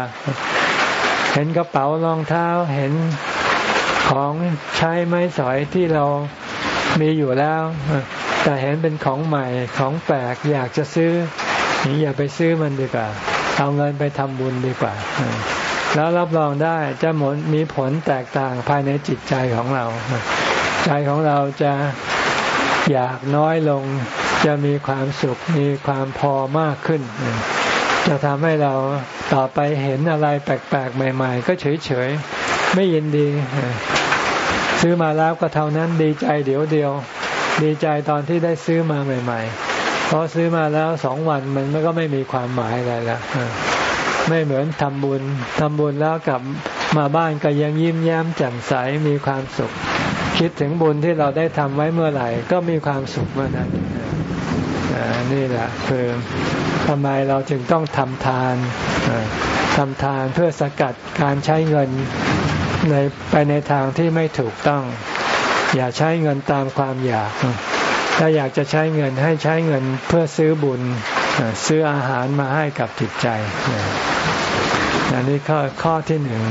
เห็นกระเป๋ารองเท้าเห็น ของใช้ไม้สอยที่เรามีอยู่แล้ว แต่เห็นเป็นของใหม่ของแปลกอยากจะซื้อนี่อย่าไปซื้อมันดีกว่าเอาเงินไปทำบุญดีกว่า แล้วรับรองได้จะหมดมีผลแตกต่างภายในจิตใจของเรา ใจของเราจะอยากน้อยลง จะมีความสุขมีความพอมากขึ้น จะทำให้เราต่อไปเห็นอะไรแปลกๆใหม่ ๆ ก็เฉยๆ ไม่ยินดี ซื้อมาแล้วก็เท่านั้นดีใจเดี๋ยวเดียว ดีใจตอนที่ได้ซื้อมาใหม่ๆพอซื้อมาแล้วสองวันมันก็ไม่มีความหมายอะไรแล้วไม่เหมือนทำบุญทำบุญแล้วกลับมาบ้านก็ยังยิ้มแย้มแจ่มใสมีความสุข คิดถึงบุญที่เราได้ทำไว้เมื่อไหร่ ก็มีความสุขเมื่อนั้นนี่แหละคือทำไมเราจึงต้องทำทานทำทานเพื่อสกัดการใช้เงิน ในไปในทางที่ไม่ถูกต้อง อย่าใช้เงินตามความอยาก ถ้าอยากจะใช้เงินให้ใช้เงินเพื่อซื้อบุญซื้ออาหารมาให้กับจิตใจอันนี้ข้อข้อที่หนึ่ง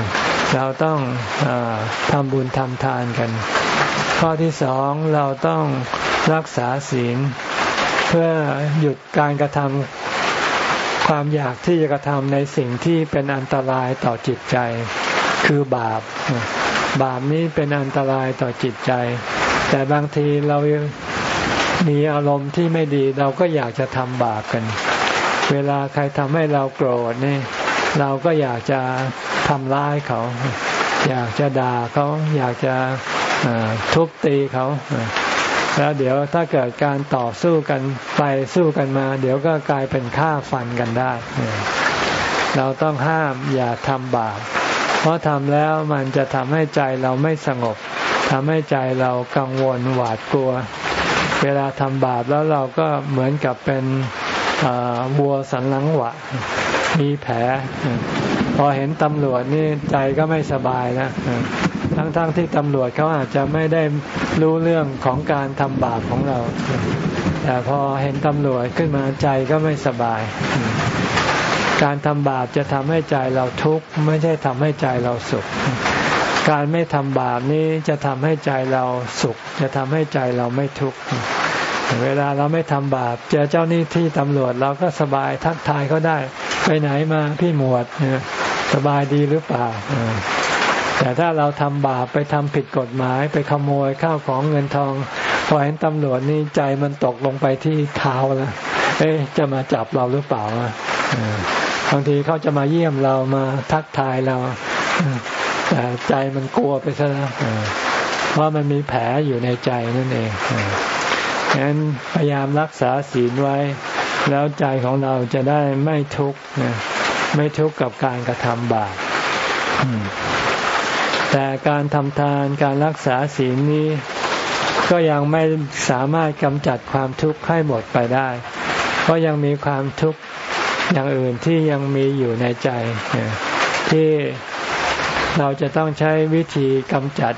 เราต้องอทำบุญทำทานกัน ข้อที่สองเราต้องรักษาศีล เพื่อหยุดการกระทำความอยากที่จะกระทำในสิ่งที่เป็นอันตรายต่อจิตใจ คือบาป บาปนี้เป็นอันตรายต่อจิตใจ แต่บางทีเรามีอารมณ์ที่ไม่ดีเราก็อยากจะทำบาปกัน เวลาใครทำให้เราโกรธนี่ เราก็อยากจะทำร้ายเขา อยากจะด่าเขาอยากจะทุบตีเขาแล้วเดี๋ยวถ้าเกิดการต่อสู้กันไปสู้กันมา เดี๋ยวก็กลายเป็นฆ่าฟันกันได้ เราต้องห้ามอย่าทำบาป เพราะทำแล้วมันจะทำให้ใจเราไม่สงบทำให้ใจเรากังวลหวาดกลัว เวลาทำบาปแล้วเราก็เหมือนกับเป็นบัวสันหลังหวะ มีแผล พอเห็นตำรวจนี่ใจก็ไม่สบายนะทั้งๆทที่ตำรวจเขาอาจจะไม่ได้รู้เรื่องของการทำบาปของเรา แต่พอเห็นตำรวจขึ้นมาใจก็ไม่สบาย การทำบาปจะทำให้ใจเราทุกข์ไม่ใช่ทำให้ใจเราสุข การไม่ทำบาปนี้จะทำให้ใจเราสุข จะทำให้ใจเราไม่ทุกข์เวลาเราไม่ทำบาปเจอเจ้าหนี้ที่ตำรวจเราก็สบายทักทายเขาได้ ไปไหนมาพี่หมวดสบายดีหรือเปล่าแต่ถ้าเราทำบาปไปทำผิดกฎหมาย ไปขโมยข้าวของเงินทองพอเห็นตำรวจนี่ใจมันตกลงไปที่เท้าแล้วเอ๊ะจะมาจับเราหรือเปล่า บางทีเขาจะมาเยี่ยมเรามาทักทายเราแต่ใจมันกลัวไปซะแล้วเพราะมันมีแผลอยู่ในใจนั่นเองฉะนั้นพยายามรักษาศีลไว้ แล้วใจของเราจะได้ไม่ทุกข์ไม่ทุกข์กับการกระทำบาปแต่การทำทานการรักษาศีลนี้ ก็ยังไม่สามารถกำจัดความทุกข์ให้หมดไปได้ เพราะยังมีความทุกข์ อย่างอื่นที่ยังมีอยู่ในใจ ที่เราจะต้องใช้วิธีกำจัด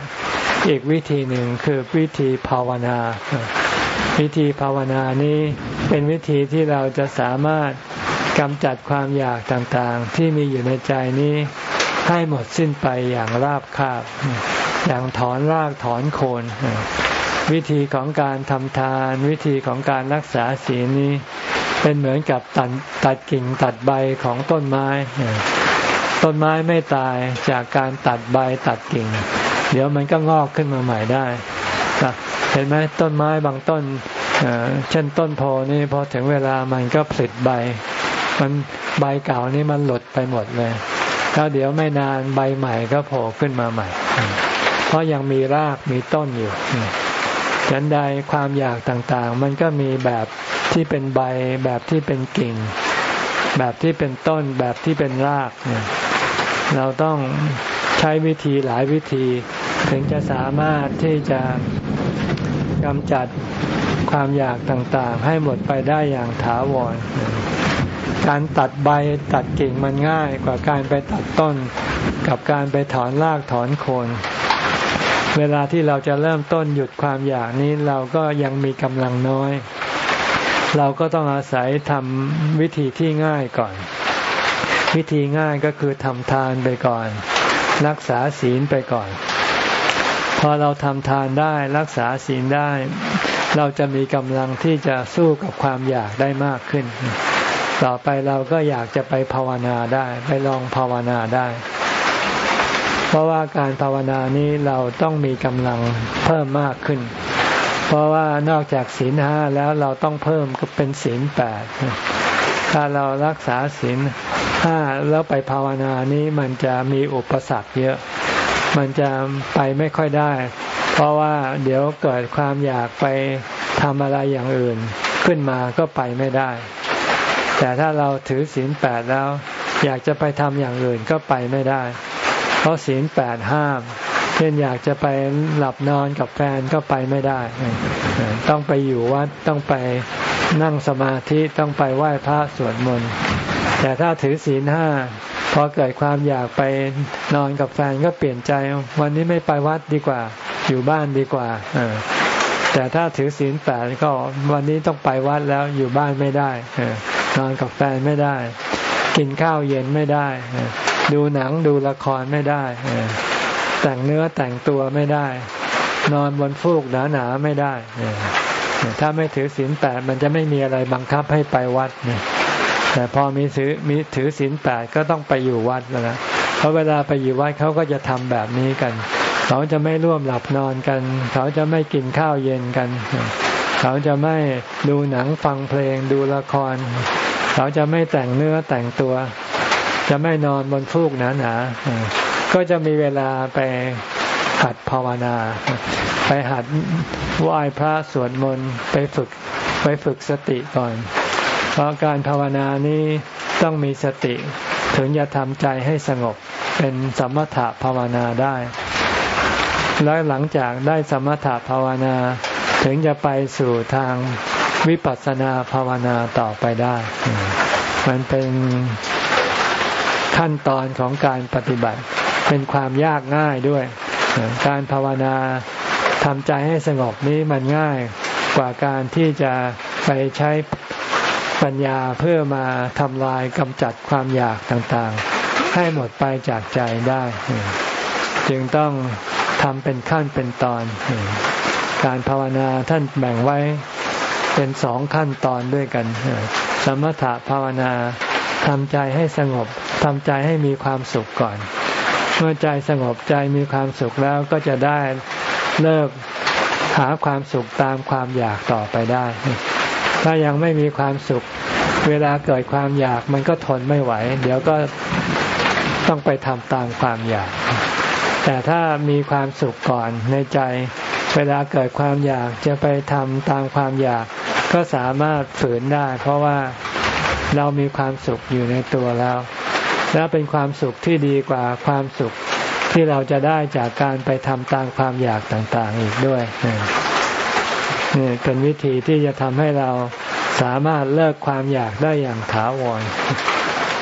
อีกวิธีหนึ่งคือวิธีภาวนา วิธีภาวนานี้เป็นวิธีที่เราจะสามารถกำจัดความอยากต่างๆ ที่มีอยู่ในใจนี้ให้หมดสิ้นไปอย่างราบคาบ อย่างถอนรากถอนโคน วิธีของการทำทาน วิธีของการรักษาศีลนี้ เป็นเหมือนกับตัดตัดกิ่งตัดใบของต้นไม้ ต้นไม้ไม่ตายจากการตัดใบตัดกิ่ง เดี๋ยวมันก็งอกขึ้นมาใหม่ได้เห็นไหมต้นไม้บางต้นเช่นต้นโพนี่พอถึงเวลามันก็ผลิใบ มันใบเก่านี่มันหลุดไปหมดเลย แล้วเดี๋ยวไม่นานใบใหม่ก็โผล่ขึ้นมาใหม่ เพราะยังมีรากมีต้นอยู่ฉันใดความอยากต่างๆ มันก็มีแบบ ที่เป็นใบ แบบที่เป็นกิ่ง แบบที่เป็นต้น แบบที่เป็นรากเนี่ยเราต้องใช้วิธีหลายวิธี ถึงจะสามารถที่จะกำจัดความอยากต่างๆ ให้หมดไปได้อย่างถาวร การตัดใบตัดกิ่งมันง่ายกว่าการไปตัดต้น กับการไปถอนรากถอนโคน เวลาที่เราจะเริ่มต้นหยุดความอยากนี้เราก็ยังมีกำลังน้อย เราก็ต้องอาศัยทำวิธีที่ง่ายก่อน วิธีง่ายก็คือทำทานไปก่อน รักษาศีลไปก่อน พอเราทำทานได้รักษาศีลได้ เราจะมีกำลังที่จะสู้กับความอยากได้มากขึ้น ต่อไปเราก็อยากจะไปภาวนาได้ ไปลองภาวนาได้ เพราะว่าการภาวนานี้เราต้องมีกำลังเพิ่มมากขึ้น เพราะว่านอกจากศีลห้าแล้วเราต้องเพิ่มก็เป็นศีลแปดถ้าเรารักษาศีลห้าแล้วไปภาวนานี้มันจะมีอุปสรรคเยอะ มันจะไปไม่ค่อยได้ เพราะว่าเดี๋ยวเกิดความอยากไปทำอะไรอย่างอื่นขึ้นมาก็ไปไม่ได้ แต่ถ้าเราถือศีลแปดแล้ว อยากจะไปทำอย่างอื่นก็ไปไม่ได้ เพราะศีลแปดห้าม เช่นอยากจะไปหลับนอนกับแฟนก็ไปไม่ได้ ต้องไปอยู่วัดต้องไปนั่งสมาธิต้องไปไหว้พระสวดมนต์แต่ถ้าถือศีลห้าพอเกิดความอยากไปนอนกับแฟนก็เปลี่ยนใจ วันนี้ไม่ไปวัดดีกว่า อยู่บ้านดีกว่าแต่ถ้าถือศีลแปดก็วันนี้ต้องไปวัดแล้วอยู่บ้านไม่ได้นอนกับแฟนไม่ได้ กินข้าวเย็นไม่ได้ ดูหนังดูละครไม่ได้ แต่งเนื้อแต่งตัวไม่ได้ นอนบนฟูกหนาๆไม่ได้ ถ้าไม่ถือศีลแปดมันจะไม่มีอะไรบังคับให้ไปวัดแต่พอมีถือมีถือศีลแปดก็ต้องไปอยู่วัดแล้วนะเพราะเวลาไปอยู่วัดเขาก็จะทำแบบนี้กัน เขาจะไม่ร่วมหลับนอนกัน เขาจะไม่กินข้าวเย็นกัน เขาจะไม่ดูหนังฟังเพลงดูละคร เขาจะไม่แต่งเนื้อแต่งตัว จะไม่นอนบนฟูกหนาๆ ก็จะมีเวลาไปหัดภาวนา ไปหัดไหว้พระสวดมนต์ไปฝึกไปฝึกสติก่อน เพราะการภาวนานี้ต้องมีสติ ถึงจะทำใจให้สงบเป็นสมถะภาวนาได้ แล้วหลังจากได้สมถะภาวนา ถึงจะไปสู่ทางวิปัสสนาภาวนาต่อไปได้ มันเป็นขั้นตอนของการปฏิบัติ เป็นความยากง่ายด้วย การภาวนาทำใจให้สงบนี้มันง่ายกว่าการที่จะไปใช้ปัญญาเพื่อมาทำลายกำจัดความอยากต่างๆ ให้หมดไปจากใจได้ จึงต้องทำเป็นขั้นเป็นตอน การภาวนาท่านแบ่งไว้เป็นสองขั้นตอนด้วยกัน สมถะภาวนาทำใจให้สงบทำใจให้มีความสุขก่อน เมื่อใจสงบใจมีความสุขแล้วก็จะได้เลิกหาความสุขตามความอยากต่อไปได้ ถ้ายังไม่มีความสุข เวลาเกิดความอยากมันก็ทนไม่ไหว เดี๋ยวก็ต้องไปทำตามความอยาก แต่ถ้ามีความสุขก่อนในใจ เวลาเกิดความอยากจะไปทำตามความอยาก ก็สามารถฝืนได้ เพราะว่าเรามีความสุขอยู่ในตัวแล้ว และเป็นความสุขที่ดีกว่าความสุขที่เราจะได้จากการไปทำตามความอยากต่างๆอีกด้วยนี่เป็นวิธีที่จะทำให้เราสามารถเลิกความอยากได้อย่างถาวร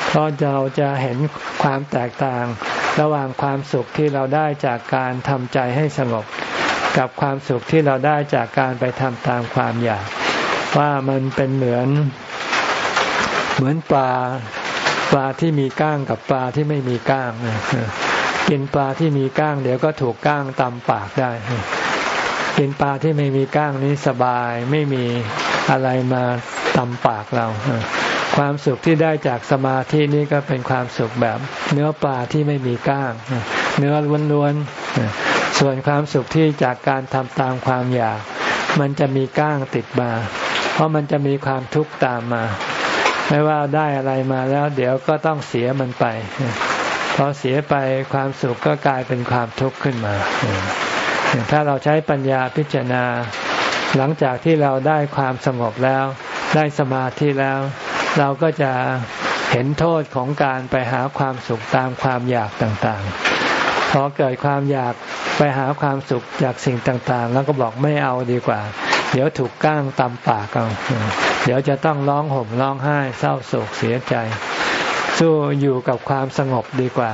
เพราะเราจะเห็นความแตกต่างระหว่างความสุขที่เราได้จากการทำใจให้สงบ กับความสุขที่เราได้จากการไปทำตามความอยาก ว่ามันเป็นเหมือน เหมือนปลา ปลาที่มีก้างกับปลาที่ไม่มีก้าง กินปลาที่มีก้าง เดี๋ยวก็ถูกก้างตำปากได้ กินปลาที่ไม่มีก้างนี้สบายไม่มีอะไรมาตำปากเรา ความสุขที่ได้จากสมาธินี้ก็เป็นความสุขแบบเนื้อปลาที่ไม่มีก้าง เนื้อล้วนๆ ส่วนความสุขที่จากการทำตามความอยาก มันจะมีก้างติดมา เพราะมันจะมีความทุกข์ตามมา ไม่ว่าได้อะไรมาแล้ว เดี๋ยวก็ต้องเสียมันไปพอเสียไปความสุขก็กลายเป็นความทุกข์ขึ้นมาถ้าเราใช้ปัญญาพิจารณา หลังจากที่เราได้ความสงบแล้ว ได้สมาธิแล้ว เราก็จะเห็นโทษของการไปหาความสุขตามความอยากต่างๆ พอเกิดความอยากไปหาความสุขจากสิ่งต่างๆ แล้วก็บอกไม่เอาดีกว่า เดี๋ยวถูกก้างตำปากเอาเดี๋ยวจะต้องร้องห่มร้องไห้เศร้าโศกเสียใจ สู้อยู่กับความสงบดีกว่า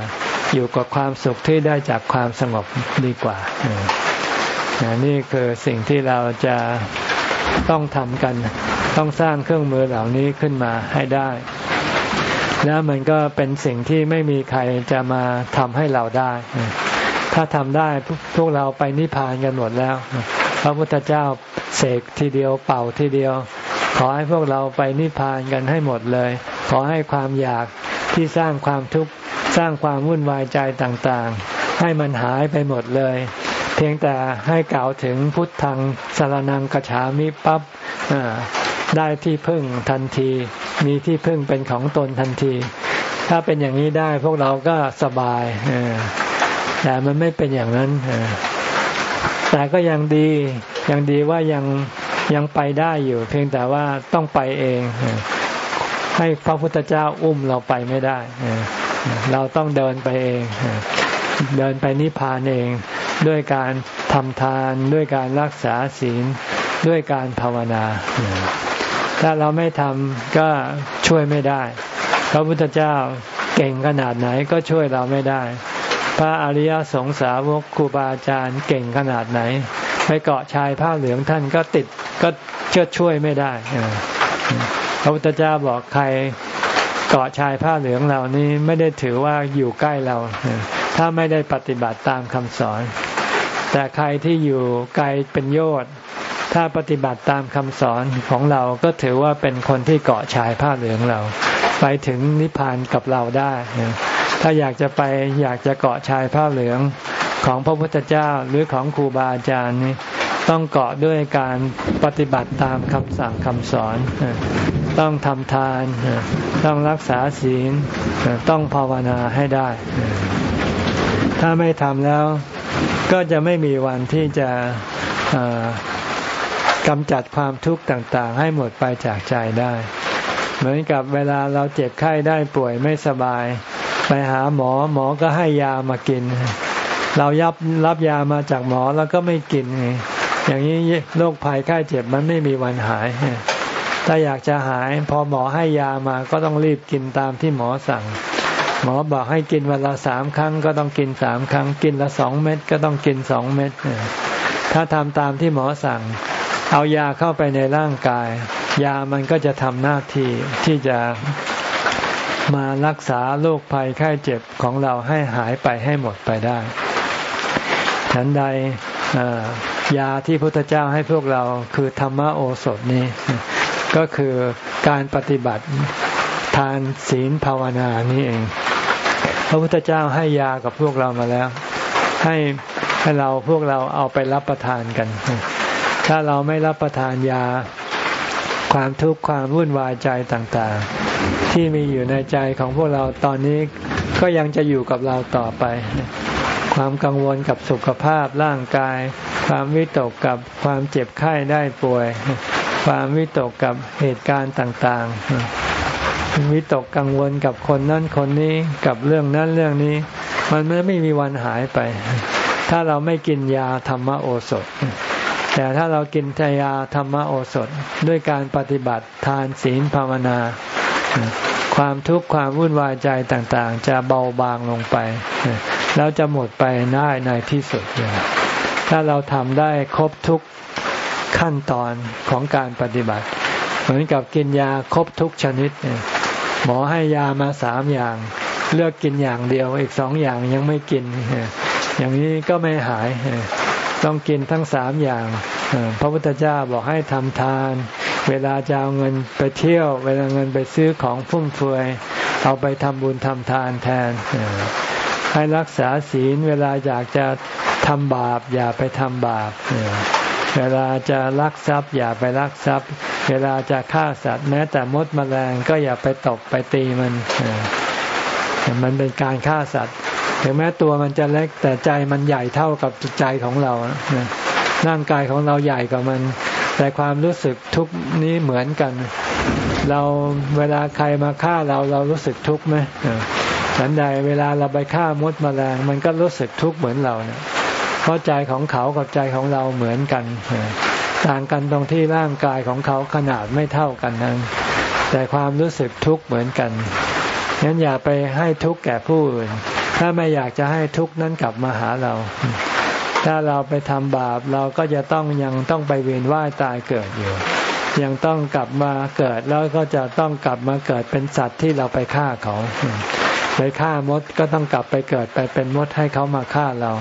อยู่กับความสุขที่ได้จากความสงบดีกว่านี่คือสิ่งที่เราจะต้องทำกัน ต้องสร้างเครื่องมือเหล่านี้ขึ้นมาให้ได้ แล้วมันก็เป็นสิ่งที่ไม่มีใครจะมาทำให้เราได้ ถ้าทำได้พวกเราไปนิพพานกันหมดแล้ว พระพุทธเจ้า เสกทีเดียวเป่าทีเดียว ขอให้พวกเราไปนิพพานกันให้หมดเลย ขอให้ความอยากที่สร้างความทุกข์สร้างความวุ่นวายใจต่างๆ ให้มันหายไปหมดเลยพียงแต่ให้กล่าวถึงพุทธังสารนังกฉามิปั๊บได้ที่พึ่งทันที มีที่พึ่งเป็นของตนทันที ถ้าเป็นอย่างนี้ได้พวกเราก็สบายแต่มันไม่เป็นอย่างนั้น แต่ก็ยังดียังดีว่ายังยังไปได้อยู่ เพียงแต่ว่าต้องไปเอง ให้พระพุทธเจ้าอุ้มเราไปไม่ได้ เราต้องเดินไปเอง เดินไปนิพพานเองด้วยการทำทานด้วยการรักษาศีลด้วยการภาวนา ถ้าเราไม่ทำก็ช่วยไม่ได้ พระพุทธเจ้าเก่งขนาดไหนก็ช่วยเราไม่ได้ พระอริยสงสาวกครูบาอาจารย์เก่งขนาดไหน ไปเกาะชายผ้าเหลืองท่านก็ติดก็เชื่อช่วยไม่ได้พระพุทธเจ้าบอกใครเกาะชายผ้าเหลืองเหล่านี้ไม่ได้ถือว่าอยู่ใกล้เรา ถ้าไม่ได้ปฏิบัติตามคำสอน แต่ใครที่อยู่ไกลเป็นโยชน์ถ้าปฏิบัติตามคำสอนของเราก็ถือว่าเป็นคนที่เกาะชายผ้าเหลืองเรา ไปถึงนิพพานกับเราได้ ถ้าอยากจะไปอยากจะเกาะชายผ้าเหลืองของพระพุทธเจ้าหรือของครูบาอาจารย์นี่ต้องเกาะด้วยการปฏิบัติตามคำสั่งคำสอน ต้องทำทาน ต้องรักษาศีล ต้องภาวนาให้ได้ ถ้าไม่ทำแล้วก็จะไม่มีวันที่จะกำจัดความทุกข์ต่างๆ ให้หมดไปจากใจได้ เหมือนกับเวลาเราเจ็บไข้ได้ป่วยไม่สบาย ไปหาหมอหมอก็ให้ยามากิน เรายับรับยามาจากหมอแล้วก็ไม่กินอย่างนี้โรคภัยไข้เจ็บมันไม่มีวันหาย ถ้าอยากจะหาย พอหมอให้ยามาก็ต้องรีบกินตามที่หมอสั่ง หมอบอกให้กินวันละสามครั้ง ก็ต้องกินสามครั้ง กินละสองเม็ดก็ต้องกินสองเม็ดถ้าทำตามที่หมอสั่ง เอายาเข้าไปในร่างกาย ยามันก็จะทำหน้าที่ที่จะ มารักษาโรคภัยไข้เจ็บของเราให้หายไปให้หมดไปได้ ฉันใดยาที่พระพุทธเจ้าให้พวกเราคือธรรมโอสถนี้ ก็คือการปฏิบัติทานศีลภาวนานี่เอง พระพุทธเจ้าให้ยากับพวกเรามาแล้ว ให้ให้เราพวกเราเอาไปรับประทานกัน ถ้าเราไม่รับประทานยา ความทุกข์ความวุ่นวายใจต่างๆ ที่มีอยู่ในใจของพวกเราตอนนี้ก็ยังจะอยู่กับเราต่อไป ความกังวลกับสุขภาพร่างกาย ความวิตกกับความเจ็บไข้ได้ป่วย ความวิตกกับเหตุการณ์ต่าง ๆ วิตกกังวลกับคนนั้นคนนี้กับเรื่องนั้นเรื่องนี้ มันไม่มีวันหายไป ถ้าเราไม่กินยาธรรมโอสถแต่ถ้าเรากินทยาธรรมโอสถด้วยการปฏิบัติทานศีลภาวนา ความทุกข์ความวุ่นวายใจต่างๆ จะเบาบางลงไป แล้วจะหมดไปได้ในที่สุด ถ้าเราทำได้ครบทุกขั้นตอนของการปฏิบัติ เหมือนกับกินยาครบทุกชนิด หมอให้ยามาสามอย่าง เลือกกินอย่างเดียวอีกสองอย่างยังไม่กิน อย่างนี้ก็ไม่หาย ต้องกินทั้งสามอย่าง พระพุทธเจ้าบอกให้ทำทาน เวลาจะเอาเงินไปเที่ยว เวลาเงินไปซื้อของฟุ่มเฟือยเอาไปทำบุญทำทานแทน ให้รักษาศีลเวลาอยากจะทำบาป อย่าไปทำบาป เวลาจะลักทรัพย์ อย่าไปลักทรัพย์ เวลาจะฆ่าสัตว์แม้แต่มดมแมลงก็อย่าไปตบไปตีมันมันเป็นการฆ่าสัตว์ถึงแม้ตัวมันจะเล็กแต่ใจมันใหญ่เท่ากับใจของเราร่างกายของเราใหญ่กว่ามัน แต่ความรู้สึกทุกนี้เหมือนกัน เราเวลาใครมาฆ่าเราเรารู้สึกทุกข์ไหมฉันใดเวลาเราไปฆ่ามดมแมลงมันก็รู้สึกทุกข์เหมือนเราเนี่ยเพราะใจของเขากับใจของเราเหมือนกัน ต่างกันตรงที่ร่างกายของเขาขนาดไม่เท่ากันนั้นแต่ความรู้สึกทุกข์เหมือนกันงั้นอย่าไปให้ทุกข์แก่ผู้อื่น ถ้าไม่อยากจะให้ทุกข์นั้นกลับมาหาเรา ถ้าเราไปทำบาปเราก็จะต้องยังต้องไปเวียนว่ายตายเกิดอยู่ ยังต้องกลับมาเกิดแล้วก็จะต้องกลับมาเกิดเป็นสัตว์ที่เราไปฆ่าเขา ไปฆ่ามดก็ต้องกลับไปเกิดไปเป็นมดให้เขามาฆ่าเรา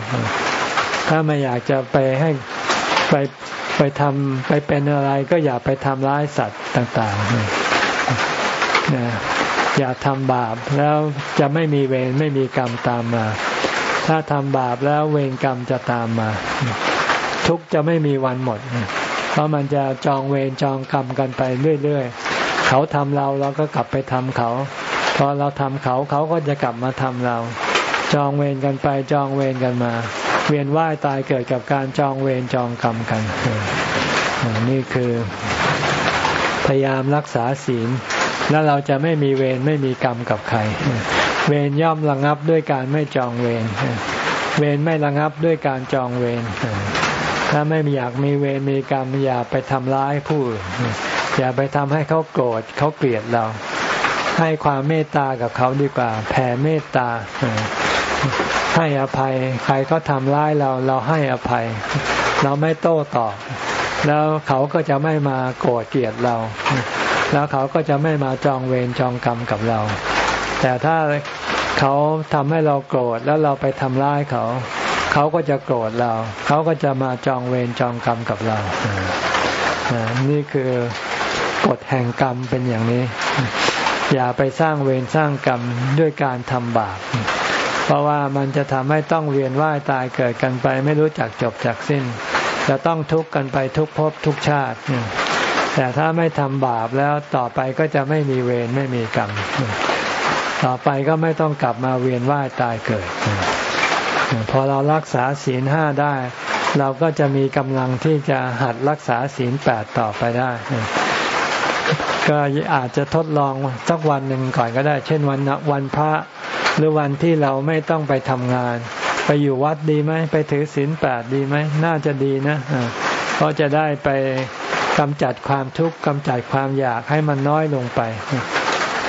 ถ้าไม่อยากจะไปให้ไปไปทำไปเป็นอะไรก็อย่าไปทำร้ายสัตว์ต่างๆนะอย่าทำบาปแล้วจะไม่มีเวรไม่มีกรรมตามมา ถ้าทำบาปแล้วเวรกรรมจะตามมา ทุกจะไม่มีวันหมด เพราะมันจะจองเวรจองกรรมกันไปเรื่อยๆ เขาทำเราเราก็กลับไปทำเขาพอเราทำเขาเขาก็จะกลับมาทำเรา จองเวรกันไปจองเวรกันมา เวียนว่ายตายเกิดกับการจองเวรจองกรรมกันนี่คือพยายามรักษาศีล แล้วเราจะไม่มีเวรไม่มีกรรมกับใคร เวรย่อมระงับด้วยการไม่จองเวรเวรไม่ระงับด้วยการจองเวรถ้าไม่อยากมีเวรมีกรรมอย่าไปทำร้ายผู้อื่นอย่าไปทำให้เขาโกรธเขาเกลียดเรา ให้ความเมตตากับเขาดีกว่า แผ่เมตตา ให้อภัย ใครเขาทำร้ายเราเราให้อภัย เราไม่โต้ตอบ แล้วเขาก็จะไม่มาโกรธเกลียดเรา แล้วเขาก็จะไม่มาจองเวรจองกรรมกับเรา แต่ถ้าเขาทำให้เราโกรธแล้วเราไปทำร้ายเขา เขาก็จะโกรธเรา เขาก็จะมาจองเวรจองกรรมกับเรา นี่คือกฎแห่งกรรมเป็นอย่างนี้ อย่าไปสร้างเวรสร้างกรรมด้วยการทำบาป เพราะว่ามันจะทำให้ต้องเวียนว่ายตายเกิดกันไป ไม่รู้จักจบจากสิ้น จะต้องทุกข์กันไปทุกภพทุกชาติ แต่ถ้าไม่ทำบาปแล้วต่อไปก็จะไม่มีเวรไม่มีกรรม ต่อไปก็ไม่ต้องกลับมาเวียนว่ายตายเกิด พอเรารักษาศีลห้าได้ เราก็จะมีกำลังที่จะหัดรักษาศีลแปดต่อไปได้ ก็อาจจะทดลองสักวันหนึ่งก่อนก็ได้ เช่นวันวันพระหรือวันที่เราไม่ต้องไปทำงาน ไปอยู่วัดดีไหมไปถือศีลแปดดีไหมน่าจะดีนะเพราะจะได้ไปกำจัดความทุกข์กำจัดความอยากให้มันน้อยลงไป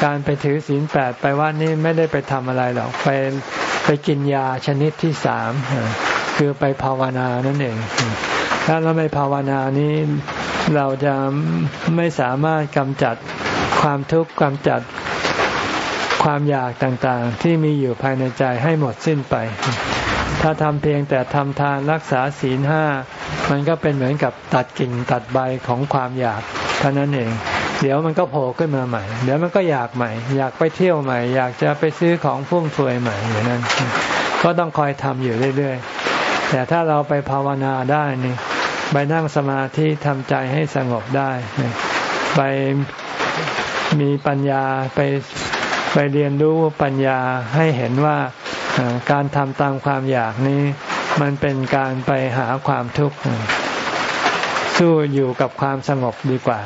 การไปถือศีลแปดไปวัดนี่ไม่ได้ไปทำอะไรหรอก ไปไปกินยาชนิดที่สามคือไปภาวนานั่นเอง ถ้าเราไม่ภาวนานี้เราจะไม่สามารถกำจัดความทุกข์กำจัดความอยากต่างๆ ที่มีอยู่ภายในใจให้หมดสิ้นไป ถ้าทำเพียงแต่ทำทานรักษาศีลห้ามันก็เป็นเหมือนกับตัดกิ่งตัดใบของความอยากเท่านั้นเอง เดี๋ยวมันก็โผล่ขึ้นมาใหม่ เดี๋ยวมันก็อยากใหม่ อยากไปเที่ยวใหม่ อยากจะไปซื้อของฟุ่มเฟือยใหม่อย่างนั้น ก็ต้องคอยทำอยู่เรื่อยๆ แต่ถ้าเราไปภาวนาได้นี่ไปนั่งสมาธิทำใจให้สงบได้ ไปมีปัญญาไปไปเรียนรู้ปัญญาให้เห็นว่าการทำตามความอยากนี้ มันเป็นการไปหาความทุกข์สู้อยู่กับความสงบดีกว่า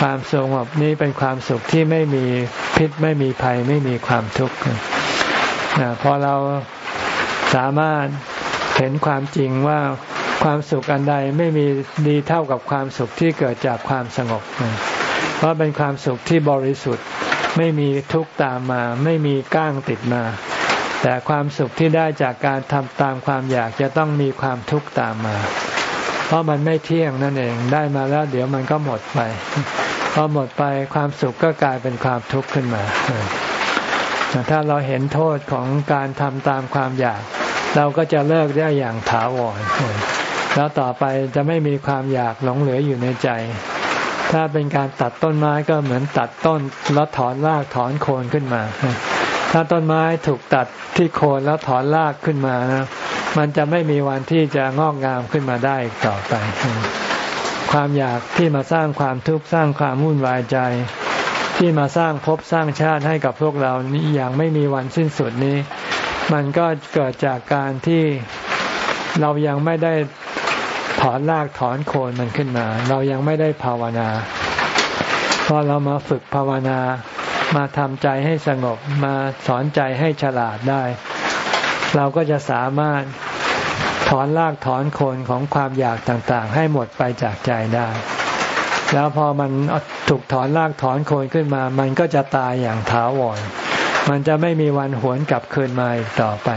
ความสงบนี้เป็นความสุขที่ไม่มีพิษไม่มีภัยไม่มีความทุกข์พอเราสามารถเห็นความจริงว่าความสุขอันใดไม่มีดีเท่ากับความสุขที่เกิดจากความสงบ เพราะเป็นความสุขที่บริสุทธิ์ไม่มีทุกข์ตามมา ไม่มีก้างติดมา แต่ความสุขที่ได้จากการทำตามความอยากจะต้องมีความทุกข์ตามมา เพราะมันไม่เที่ยงนั่นเองได้มาแล้วเดี๋ยวมันก็หมดไปพอหมดไปความสุขก็กลายเป็นความทุกข์ขึ้นมาถ้าเราเห็นโทษของการทำตามความอยาก เราก็จะเลิกได้อย่างถาวรแล้วต่อไปจะไม่มีความอยากหลงเหลืออยู่ในใจ ถ้าเป็นการตัดต้นไม้ก็เหมือนตัดต้นแล้วถอนรากถอนโคนขึ้นมา ถ้าต้นไม้ถูกตัดที่โคนแล้วถอนรากขึ้นมานะ มันจะไม่มีวันที่จะงอกงามขึ้นมาได้อีกต่อไป ความอยากที่มาสร้างความทุกข์สร้างความวุ่นวายใจ ที่มาสร้างภพสร้างชาติให้กับพวกเรานี้อย่างไม่มีวันสิ้นสุดนี้ มันก็เกิดจากการที่เรายังไม่ได้ถอนรากถอนโคนมันขึ้นมา เรายังไม่ได้ภาวนาพอเรามาฝึกภาวนามาทำใจให้สงบมาสอนใจให้ฉลาดได้ เราก็จะสามารถถอนรากถอนโคนของความอยากต่างๆ ให้หมดไปจากใจได้ แล้วพอมันถูกถอนรากถอนโคนขึ้นมา มันก็จะตายอย่างถาวร มันจะไม่มีวันหวนกลับคืนมาอีกต่อไป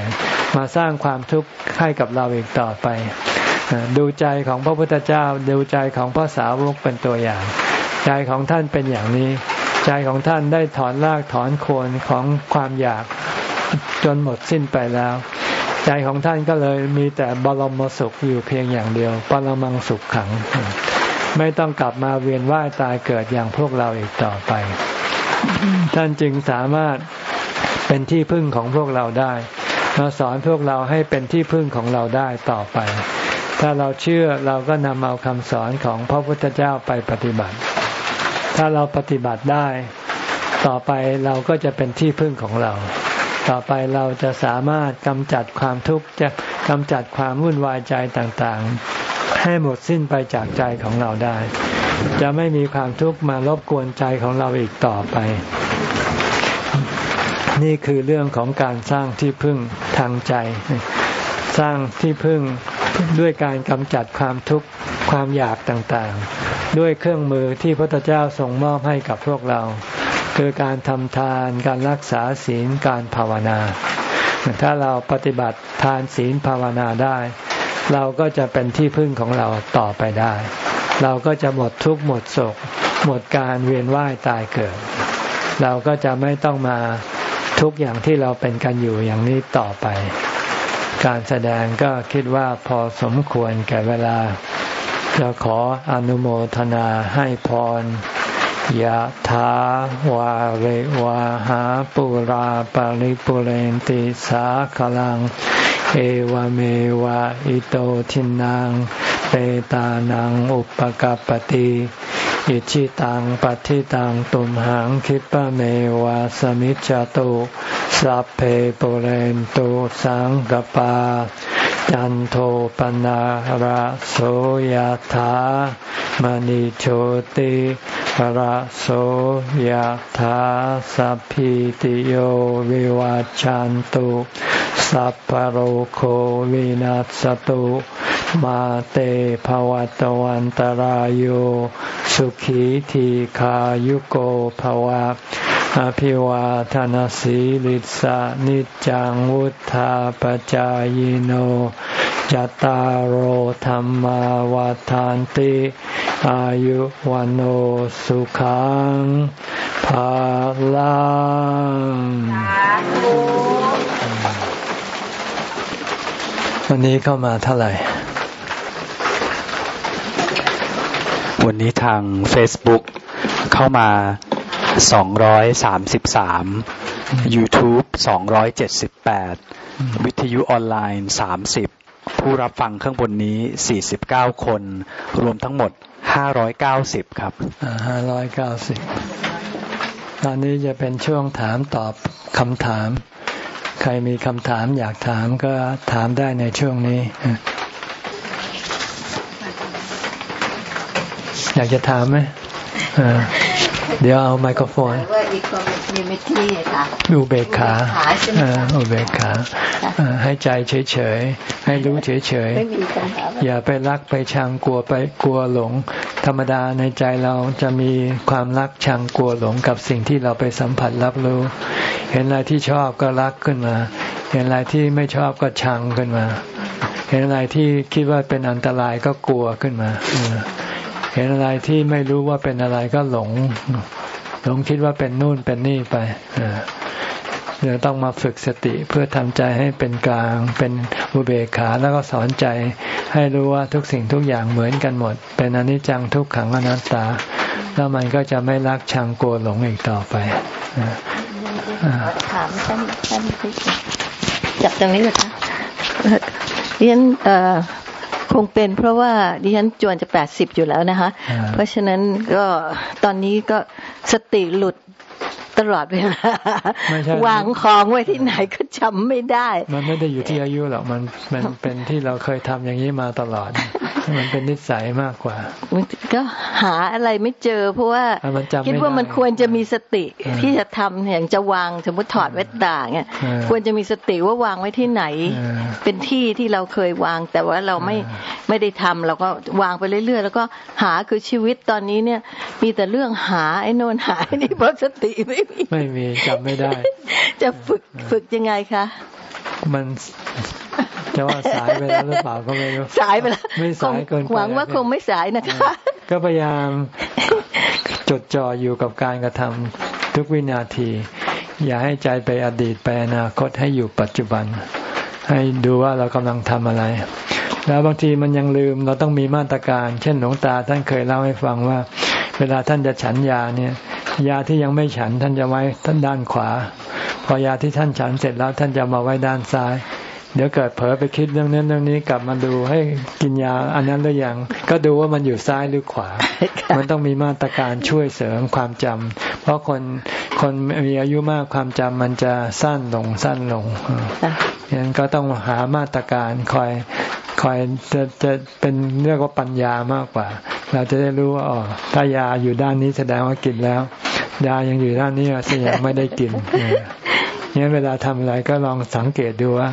มาสร้างความทุกข์ให้กับเราอีกต่อไป ดูใจของพระพุทธเจ้า ดูใจของพระสาวกเป็นตัวอย่าง ใจของท่านเป็นอย่างนี้ ใจของท่านได้ถอนรากถอนโคนของความอยาก จนหมดสิ้นไปแล้ว ใจของท่านก็เลยมีแต่บรมสุขอยู่เพียงอย่างเดียว ปรมังสุขขัง ไม่ต้องกลับมาเวียนว่ายตายเกิดอย่างพวกเราอีกต่อไป ท่านจึงสามารถเป็นที่พึ่งของพวกเราได้มาสอนพวกเราให้เป็นที่พึ่งของเราได้ต่อไป ถ้าเราเชื่อเราก็นำเอาคำสอนของพระพุทธเจ้าไปปฏิบัติ ถ้าเราปฏิบัติได้ ต่อไปเราก็จะเป็นที่พึ่งของเรา ต่อไปเราจะสามารถกำจัดความทุกข์จะกำจัดความวุ่นวายใจต่างๆ ให้หมดสิ้นไปจากใจของเราได้ จะไม่มีความทุกข์มารบกวนใจของเราอีกต่อไป นี่คือเรื่องของการสร้างที่พึ่งทางใจ สร้างที่พึ่งด้วยการกำจัดความทุกข์ความอยากต่างๆ ด้วยเครื่องมือที่พระพุทธเจ้าทรงมอบให้กับพวกเรา คือการทำทานการรักษาศีลการภาวนา ถ้าเราปฏิบัติทานศีลภาวนาได้ เราก็จะเป็นที่พึ่งของเราต่อไปได้ เราก็จะหมดทุกข์หมดโศก หมดการเวียนว่ายตายเกิด เราก็จะไม่ต้องมาทุกอย่างที่เราเป็นกันอยู่อย่างนี้ต่อไป การแสดงก็คิดว่าพอสมควรแก่เวลาจะขออนุโมทนาให้พร ยะถาวาเรวาหาปุราปาริปุเรนติสาขลัง เอวเมวะอิโตทินังเปตานังอุปกัปติอิชิตังปฏิตังตุมหังคิปะเมวะสมิจจตุสัพเพปุเรนตุสังกปา จันโทปนะระโสยธามณิโชติ ระโสยธาสัพพิติโยวิวัจจันตุสัพพโรโควินัสตุมาเตภวัตวันตรโยสุขีทีขายุโกภวะอภิวาทานสีลิสานิจังวุธาปจายโน จตารโหธรรมวาทานติ อายุวันโอสุขังภาลังวันนี้เข้ามาเท่าไหร่
วันนี้ทาง Facebook เข้ามาสองร้อยสามสิบสาม YouTube สองร้อยเจ็ดสิบแปดวิทยุออนไลน์สามสิบ ผู้รับฟังข้างบนนี้สี่สิบเก้าคน รวมทั้งหมดห้าร้อยเก้าสิบครับ
ห้าร้อยเก้าสิบตอนนี้จะเป็นช่วงถามตอบคำถาม ใครมีคำถามอยากถามก็ถามได้ในช่วงนี้ อยากจะถามไหม เดี๋ยวเอาไมโครโฟน
ว่าอีกคนมีมิที่ค่ะ
อุเบกขาอุเบกขาให้ใจเฉยๆให้รู้เฉยๆอย่าไปรักไปชังกลัวไปกลัวหลง ธรรมดาในใจเราจะมีความรักชังกลัวหลงกับสิ่งที่เราไปสัมผัสรับรู้ เห็นอะไรที่ชอบก็รักขึ้นมา เห็นอะไรที่ไม่ชอบก็ชังขึ้นมา เห็นอะไรที่คิดว่าเป็นอันตรายก็กลัวขึ้นมา เห็นอะไรที่ไม่รู้ว่าเป็นอะไรก็หลง หลงคิดว่าเป็นนู่นเป็นนี่ไปเดี๋ยวต้องมาฝึกสติเพื่อทำใจให้เป็นกลาง เป็นอุเบกขาแล้วก็สอนใจ ให้รู้ว่าทุกสิ่งทุกอย่างเหมือนกันหมด เป็นอนิจจังทุกขังอนัตตา แล้วมันก็จะไม่รักชังกลัวหลงอีกต่อไป
ถามท่านท่านจับตรงนี้เลยคะเรียนเอ่อ คงเป็นเพราะว่าดิฉันจวนจะแปดสิบอยู่แล้วนะคะ เพราะฉะนั้นก็ตอนนี้ก็สติหลุด ตลอดเวลาวางของไว้ที่ไหนก็จำไม่ได้
มันไม่ได้อยู่ที่อายุหรอกมันมันเป็นที่เราเคยทำอย่างนี้มาตลอด มันเป็นนิสัยมากกว่า
ก็หาอะไรไม่เจอ เพราะว่าคิดว่ามันควรจะมีสติที่จะทำอย่างจะวางสมมติถอดเวทตาเนี่ยควรจะมีสติว่าวางไว้ที่ไหน เป็นที่ที่เราเคยวาง แต่ว่าเราไม่ไม่ได้ทำเราก็วางไปเรื่อยๆ แล้วก็หาคือชีวิตตอนนี้เนี่ย มีแต่เรื่องหาไอ้นนหาไอ้นี่เพราะสติไม่มี
ไม่มีจำไม่ได้
จะฝึกฝึกยังไงคะ
มันจะว่าสายไปแล้วหรือเปล่าก็ไม่รู้
สายไปแล้ว
ไม่สายเกิน
หวังว่าคงไม่สายนะคะ
ก็พยายามจดจ่ออยู่กับการกระทำทุกวินาที อย่าให้ใจไปอดีตไปอนาคตให้อยู่ปัจจุบัน ให้ดูว่าเรากำลังทำอะไร แล้วบางทีมันยังลืมเราต้องมีมาตรการ เช่นหลวงตาท่านเคยเล่าให้ฟังว่า เวลาท่านจะฉันยาเนี่ย ยาที่ยังไม่ฉันท่านจะไว้ท่านด้านขวา พอยาที่ท่านฉันเสร็จแล้วท่านจะมาไว้ด้านซ้าย เดี๋ยวเกิดเผลอไปคิดเรื่องนั้นเรื่องนี้กลับมาดูให้กินยาอันนั้นหรือยังก็ดูว่ามันอยู่ซ้ายหรือขวา มันต้องมีมาตรการช่วยเสริมความจำเพราะคนคนมีอายุมากความจำมันจะสั้นลงสั้นลงฉะนั้นก็ต้องหามาตรการคอยคอยจะจะเป็นเรียกว่าปัญญามากกว่า เราจะได้รู้ว่าอ๋อถ้ายาอยู่ด้านนี้แสดงว่ากินแล้ว ยายังอยู่ด้านนี้แสดงไม่ได้กินเนี่ยเวลาทำอะไรก็ลองสังเกตดูว่า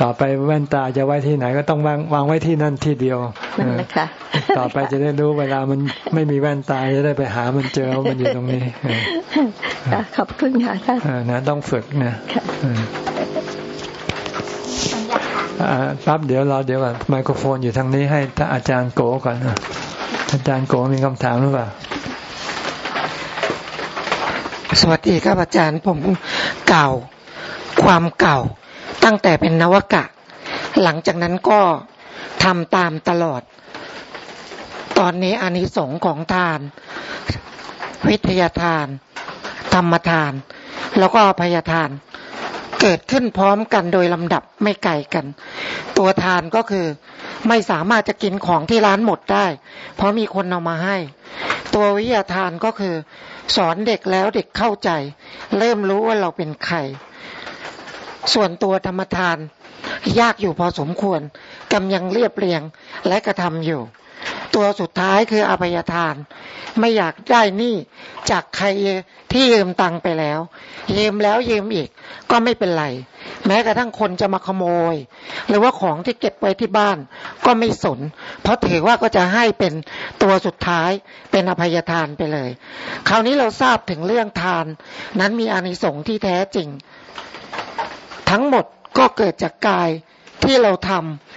ต่อไปแว่นตาจะไว้ที่ไหนก็ต้องวางวางไว้ที่นั่นที่เดียวต่อไปจะได้รู้เวลามันไม่มีแว่นตาจะได้ไปหามันเจอว่ามันอยู่ตรงนี้
ขอบคุณค่ะท่าน
นะต้องฝึกนะปั๊บเดี๋ยวรอเดี๋ยวก่อนไมโครโฟนอยู่ทางนี้ให้อาจารย์โกก่อน อาจารย์โกมีคำถามหรือเปล่า
สวัสดีครับอาจารย์ผมเก่า ความเก่า ตั้งแต่เป็นนวกะ หลังจากนั้นก็ทำตามตลอด ตอนนี้อานิสงส์ของทาน วิทยาทาน ธรรมทาน แล้วก็อภัยทาน เกิดขึ้นพร้อมกันโดยลำดับไม่ไกลกัน ตัวทานก็คือไม่สามารถจะกินของที่ร้านหมดได้ เพราะมีคนเอามาให้ ตัววิทยาทานก็คือ สอนเด็กแล้วเด็กเข้าใจ เริ่มรู้ว่าเราเป็นใคร ส่วนตัวธรรมทานยากอยู่พอสมควรกำยังเรียบเรียงและกระทำอยู่ ตัวสุดท้ายคืออภัยทาน ไม่อยากได้นี่จากใคร ที่ยืมตังไปแล้ว ยืมแล้วยืมอีก ก็ไม่เป็นไร แม้กระทั่งคนจะมาขโมย หรือว่าของที่เก็บไว้ที่บ้านก็ไม่สน เพราะถือว่าก็จะให้เป็นตัวสุดท้ายเป็นอภัยทานไปเลย คราวนี้เราทราบถึงเรื่องทาน นั้นมีอานิสงส์ที่แท้จริง ทั้งหมดก็เกิดจากกายที่เราท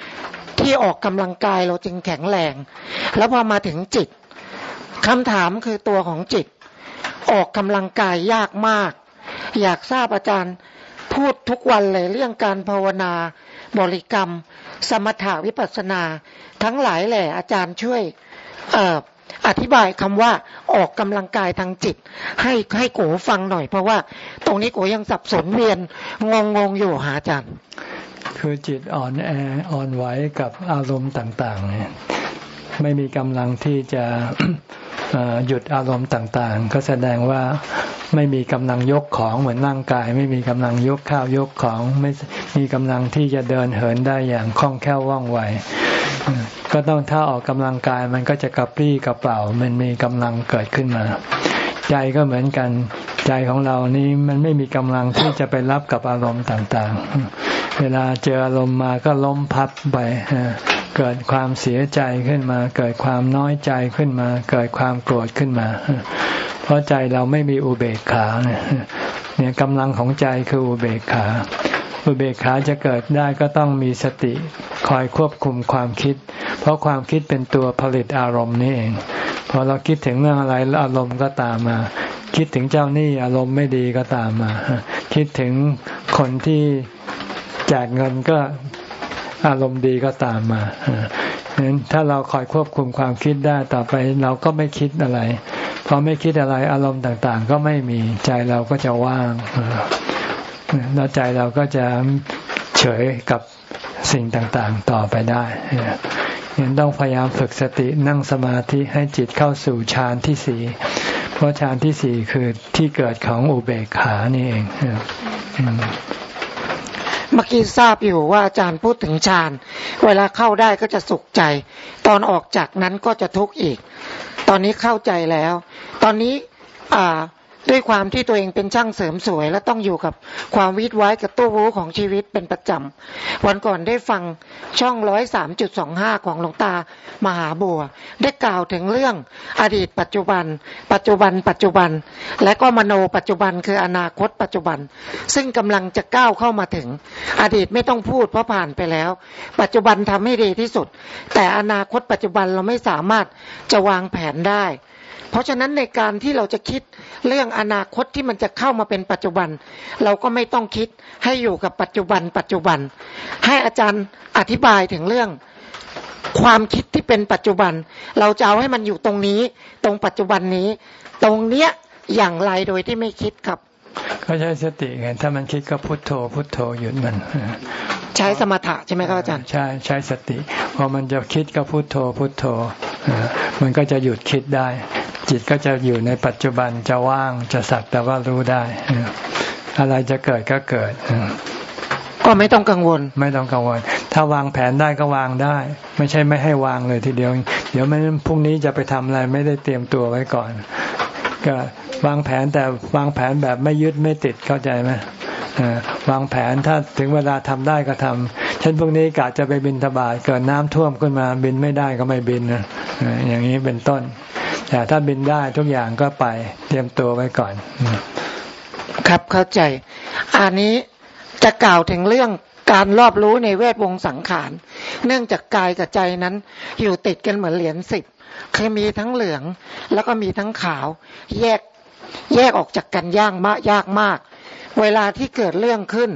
ำที่ออกกำลังกายเราจึงแข็งแรง แล้วพอมาถึงจิตคำถามคือตัวของจิต ออกกำลังกายยากมาก อยากทราบอาจารย์พูดทุกวันเลยเรื่องการภาวนา บริกรรม สมถาวิปัสนา ทั้งหลายแหละอาจารย์ช่วยอธิบายคำว่าออกกำลังกายทางจิต ให้ให้โกฟังหน่อย เพราะว่าตรงนี้โกยังสับสนเวียนงงงอยู่หาอาจารย์
คือจิตอ่อนแออ่อนไหวกับอารมณ์ต่าง ๆ เนี่ยไม่มีกำลังที่จะ หยุดอารมณ์ต่างๆ ก็แสดงว่าไม่มีกำลังยกของเหมือนร่างกาย ไม่มีกำลังยกข้าวยกของไม่มีกำลังที่จะเดินเหินได้อย่างคล่องแคล่วว่องไวก็ต้องถ้าออกกำลังกายมันก็จะกระปรี้กระเป๋ามันมีกำลังเกิดขึ้นมา ใจก็เหมือนกันใจของเรานี้มันไม่มีกำลังที่จะไปรับกับอารมณ์ต่างๆ เวลาเจออารมณ์มาก็ล้มพับไป เกิดความเสียใจขึ้นมา เกิดความน้อยใจขึ้นมา เกิดความโกรธขึ้นมา เพราะใจเราไม่มีอุเบกขาเนี่ยกำลังของใจคืออุเบกขา อุเบกขาจะเกิดได้ก็ต้องมีสติคอยควบคุมความคิด เพราะความคิดเป็นตัวผลิตอารมณ์นี่เองพอเราคิดถึงเรื่องอะไรอารมณ์ก็ตามมาคิดถึงเจ้าหนี้อารมณ์ไม่ดีก็ตามมา คิดถึงคนที่แจกเงินก็ อารมณ์ดีก็ตามมาฉะนั้นถ้าเราคอยควบคุมความคิดได้ต่อไปเราก็ไม่คิดอะไร พอไม่คิดอะไรอารมณ์ต่างๆ ก็ไม่มีใจเราก็จะว่างแล้วใจเราก็จะเฉยกับสิ่งต่างๆ ต่อไปได้ยังต้องพยายามฝึกสตินั่งสมาธิให้จิตเข้าสู่ฌานที่สี่เพราะฌานที่สี่คือที่เกิดของอุเบกขานี่เอง
เมื่อกี้ทราบอยู่ว่าอาจารย์พูดถึงฌาน เวลาเข้าได้ก็จะสุขใจ ตอนออกจากนั้นก็จะทุกข์อีก ตอนนี้เข้าใจแล้ว ตอนนี้อ่า ด้วยความที่ตัวเองเป็นช่างเสริมสวย และต้องอยู่กับความวิตไว้กับตู้วูของชีวิตเป็นประจำวันก่อนได้ฟังช่องร้อยสามจุดสองห้าของหลวงตามหาบัว ได้กล่าวถึงเรื่องอดีตปัจจุบัน ปัจจุบัน ปัจจุบัน และก็มโนปัจจุบันคืออนาคตปัจจุบัน ซึ่งกำลังจะก้าวเข้ามาถึง อดีตไม่ต้องพูดเพราะผ่านไปแล้ว ปัจจุบันทำให้ดีที่สุด แต่อนาคตปัจจุบันเราไม่สามารถจะวางแผนได้ เพราะฉะนั้นในการที่เราจะคิดเรื่องอนาคตที่มันจะเข้ามาเป็นปัจจุบัน เราก็ไม่ต้องคิดให้อยู่กับปัจจุบัน ปัจจุบัน ให้อาจารย์อธิบายถึงเรื่องความคิดที่เป็นปัจจุบัน เราจะเอาให้มันอยู่ตรงนี้ ตรงปัจจุบันนี้ ตรงเนี้ยอย่างไรโดยที่ไม่คิดครับ
ก็ใช้สติไงถ้ามันคิดก็พุโทโธ พุโทโธหยุดมัน
ใช้สมถะใช่ไหมครับอาจารย์
ใช่ใช้สติ พอมันจะคิดก็พุโทโธพุโทโธมันก็จะหยุดคิดได้ จิตก็จะอยู่ในปัจจุบันจะว่างจะสักแต่ว่ารู้ได้ อะไรจะเกิดก็เกิด
ก็ไม่ต้องกังวล
ไม่ต้องกังวล ถ้าวางแผนได้ก็วางได้ ไม่ใช่ไม่ให้วางเลยทีเดียว เดี๋ยวมันพรุ่งนี้จะไปทำอะไรไม่ได้เตรียมตัวไว้ก่อน ก็วางแผนแต่วางแผนแบบไม่ยึดไม่ติดเข้าใจไหมวางแผนถ้าถึงเวลาทำได้ก็ทำเช่นพวกนี้กะจะไปบินทบาทเกิดน้ำท่วมขึ้นมาบินไม่ได้ก็ไม่บินนะอย่างนี้เป็นต้น แต่ถ้าบินได้ทุกอย่างก็ไปเตรียมตัวไว้ก่อน
ครับเข้าใจ อันนี้จะกล่าวถึงเรื่องการรอบรู้ในเวทวงสังขาร เนื่องจากกายกับใจนั้นอยู่ติดกันเหมือนเหรียญสิบคือมีทั้งเหลืองแล้วก็มีทั้งขาว แยกแยกออกจากกันยากมากยากมาก เวลาที่เกิดเรื่องขึ้น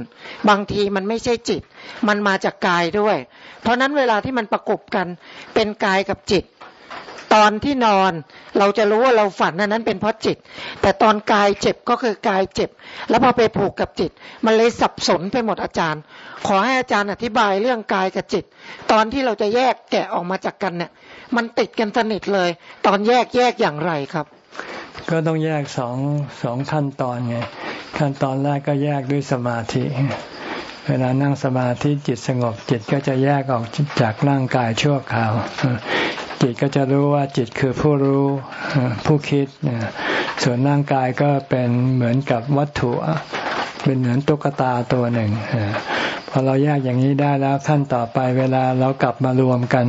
บางทีมันไม่ใช่จิต มันมาจากกายด้วย เพราะนั้นเวลาที่มันประกบกันเป็นกายกับจิต ตอนที่นอน เราจะรู้ว่าเราฝันนั้นนั้นเป็นเพราะจิต แต่ตอนกายเจ็บก็คือกายเจ็บ แล้วพอไปผูกกับจิต มันเลยสับสนไปหมดอาจารย์ ขอให้อาจารย์อธิบายเรื่องกายกับจิต ตอนที่เราจะแยกแกะออกมาจากกันเนี่ย มันติดกันสนิทเลย ตอนแยกแยกอย่างไรครับ
ก็ต้องแยกสองสองขั้นตอนไงขั้นตอนแรกก็แยกด้วยสมาธิเวลานั่งสมาธิจิตสงบจิตก็จะแยกออกจากร่างกายชั่วคราว จิตก็จะรู้ว่าจิตคือผู้รู้ผู้คิด ส่วนร่างกายก็เป็นเหมือนกับวัตถุเป็นเหมือนตุ๊กตาตัวหนึ่งพอเราแยกอย่างนี้ได้แล้วขั้นต่อไปเวลาเรากลับมารวมกัน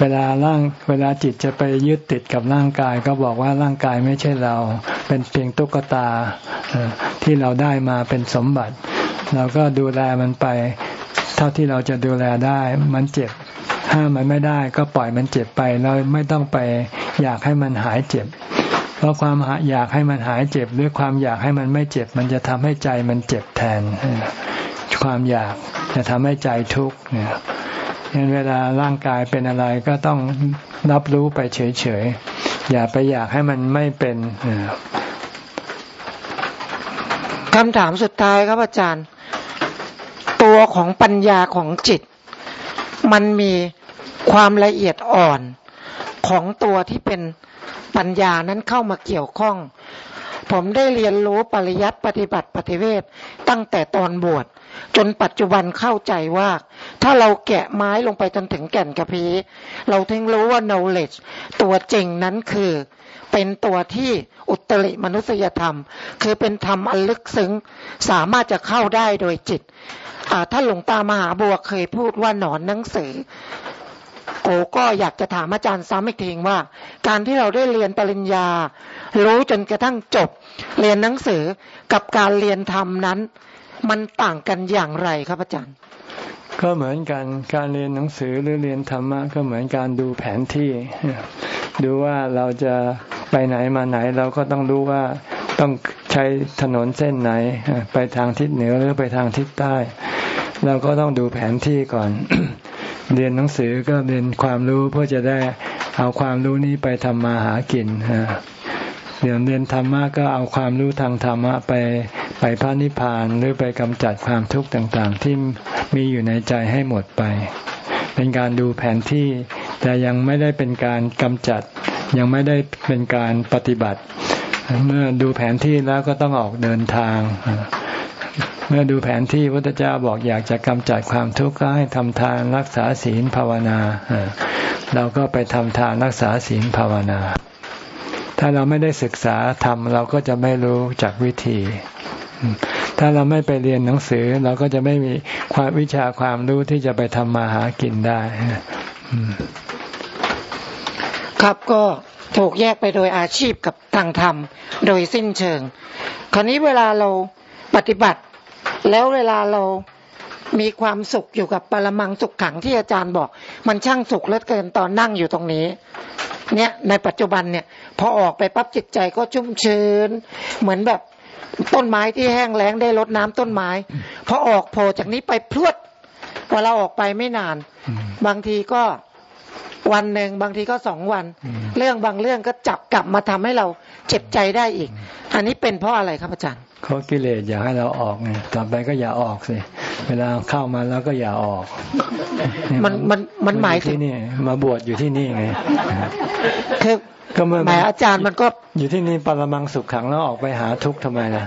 เวลาร่างเวลาจิตจะไปยึดติดกับร่างกาย ก็บอกว่าร่างกายไม่ใช่เรา เป็นเพียงตุ๊กตาที่เราได้มาเป็นสมบัติ เราก็ดูแลมันไป เท่าที่เราจะดูแลได้ มันเจ็บ ห้ามมันไม่ได้ก็ปล่อยมันเจ็บไป เราไม่ต้องไปอยากให้มันหายเจ็บ เพราะความอยากให้มันหายเจ็บ หรือความอยากให้มันไม่เจ็บ มันจะทำให้ใจมันเจ็บแทน ความอยากจะทำให้ใจทุกข์เนี่ยงั้นเวลาร่างกายเป็นอะไรก็ต้องรับรู้ไปเฉยๆ อย่าไปอยากให้มันไม่เป็น
คำถามสุดท้ายครับอาจารย์ ตัวของปัญญาของจิต มันมี ความละเอียดอ่อนของตัวที่เป็นปัญญานั้นเข้ามาเกี่ยวข้อง ผมได้เรียนรู้ปริยัติปฏิบัติปฏิเวทตั้งแต่ตอนบวชจนปัจจุบันเข้าใจว่า ถ้าเราแกะไม้ลงไปจนถึงแก่นกระพีเราถึงรู้ว่า knowledge ตัวจริงนั้นคือเป็นตัวที่อุตริมนุษยธรรม คือเป็นธรรมอันลึกซึ้งสามารถจะเข้าได้โดยจิตถ้าหลวงตามหาบัวเคยพูดว่าหนอนหนังสือ โอ้ก็อยากจะถามอาจารย์ซ้ำอีกทีว่า การที่เราได้เรียนปริญญา รู้จนกระทั่งจบ เรียนหนังสือกับการเรียนธรรมนั้น มันต่างกันอย่างไรครับอาจารย์
ก็เหมือนกันการเรียนหนังสือหรือเรียนธรรมะก็เหมือนการดูแผนที่ ดูว่าเราจะไปไหนมาไหนเราก็ต้องรู้ว่าต้องใช้ถนนเส้นไหน ไปทางทิศเหนือหรือไปทางทิศใต้ เราก็ต้องดูแผนที่ก่อน เรียนหนังสือก็เรียนความรู้เพื่อจะได้เอาความรู้นี้ไปทำมาหากินเรียนเรียนธรรมะก็เอาความรู้ทางธรรมะไปไปพระนิพพานหรือไปกำจัดความทุกข์ต่างๆ ที่มีอยู่ในใจให้หมดไป เป็นการดูแผนที่ แต่ยังไม่ได้เป็นการกำจัด ยังไม่ได้เป็นการปฏิบัติ เมื่อดูแผนที่แล้วก็ต้องออกเดินทาง เมื่อดูแผนที่พระเจ้าบอกอยากจะกำจัดความทุกข์ก็ให้ทำทานรักษาศีลภาวนาเราก็ไปทำทานรักษาศีลภาวนา ถ้าเราไม่ได้ศึกษาทำเราก็จะไม่รู้จากวิธี ถ้าเราไม่ไปเรียนหนังสือ เราก็จะไม่มีความวิชาความรู้ที่จะไปทำมาหากินได้
ครับก็ถูกแยกไปโดยอาชีพกับทางธรรม โดยสิ้นเชิง คราวนี้เวลาเราปฏิบัติ แล้วเวลาเรามีความสุขอยู่กับปรมังสุขขังที่อาจารย์บอก มันช่างสุขเหลือเกินตอนนั่งอยู่ตรงนี้ เนี่ยในปัจจุบันเนี่ย พอออกไปปั๊บจิตใจก็ชุ่มชื้น เหมือนแบบต้นไม้ที่แห้งแล้งได้ลดน้ำต้นไม้พอออกโผล่จากนี้ไปพรวดพอเราออกไปไม่นาน บางทีก็ วันหนึ่งบางทีก็สองวัน เรื่องบางเรื่องก็จับกลับมาทำให้เราเจ็บใจได้อีก อันนี้เป็นเพราะอะไรครับอาจารย์
เขากิเลสอยากให้เราออกไงต่อไปก็อย่าออกสิเวลาเข้ามาแล้วก็อย่าออก
มันมันมันหมายถึง
นี่มาบวชอยู่ที่นี่ไง
คือก็เมื่อหมายอาจารย์มันก็
อยู่ที่นี่ปรมังสุขขังแล้วออกไปหาทุกข์ทำไมล่ะ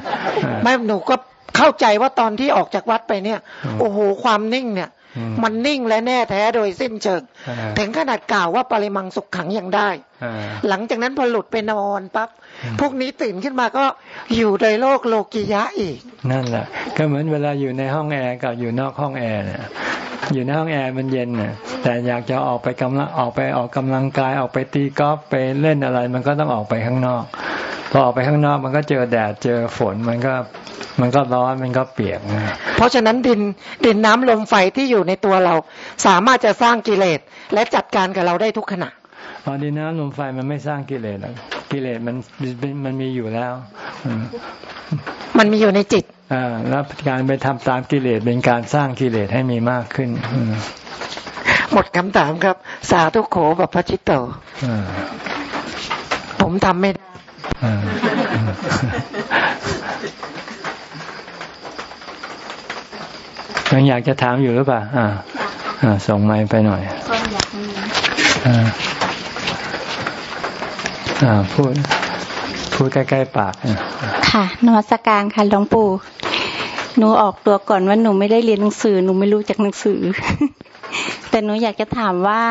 ไม่หนูก็เข้าใจว่าตอนที่ออกจากวัดไปเนี่ย โอ้โหความนิ่งเนี่ย มันนิ่งและแน่แท้โดยสิ้นเชิงถึงขนาดกล่าวว่าปริมังสุขขังยังได้ หลังจากนั้นพอหลุดไปนอนปั๊บ พวกนี้ตื่นขึ้นมาก็อยู่ในโลกโลกิยะอีก
นั่นแหละก็เหมือนเวลาอยู่ในห้องแอร์กับอยู่นอกห้องแอร์เนี่ยอยู่ในห้องแอร์มันเย็นน่ะแต่อยากจะออกไปกำลังออกไปออกกำลังกายออกไปตีกอล์ฟไปเล่นอะไร มันก็ต้องออกไปข้างนอก พอออกไปข้างนอกมันก็เจอแดดเจอฝนมันก็มันก็ร้อนมันก็เปียกนะ
เพราะฉะนั้นดินดินน้ำลมไฟที่อยู่ในตัวเรา สามารถจะสร้างกิเลสและจัดการกับเราได้ทุกขณะ
พอดินน้ำลมไฟมันไม่สร้างกิเลสหรอกกิเลสมันมันมีอยู่แล้ว
มันมีอยู่ในจิต
อ่าแล้วการไปทำตามกิเลสเป็นการสร้างกิเลสให้มีมากขึ้น
หมดคำถามครับ สาธุโขกับพระจิตโตผมทำไม่ได้
ยังอยากจะถามอยู่หรือเปล่าอ่าอ่าส่งไม้ไปหน่อยอ่าอ่า พูดพูดใกล้ๆปาก
ค่ะนวัตการค่ะหลวงปู่หนูออกตัวก่อนว่าหนูไม่ได้เรียนหนังสือ หนูไม่รู้จากหนังสือ แต่หนูอยากจะถามว่า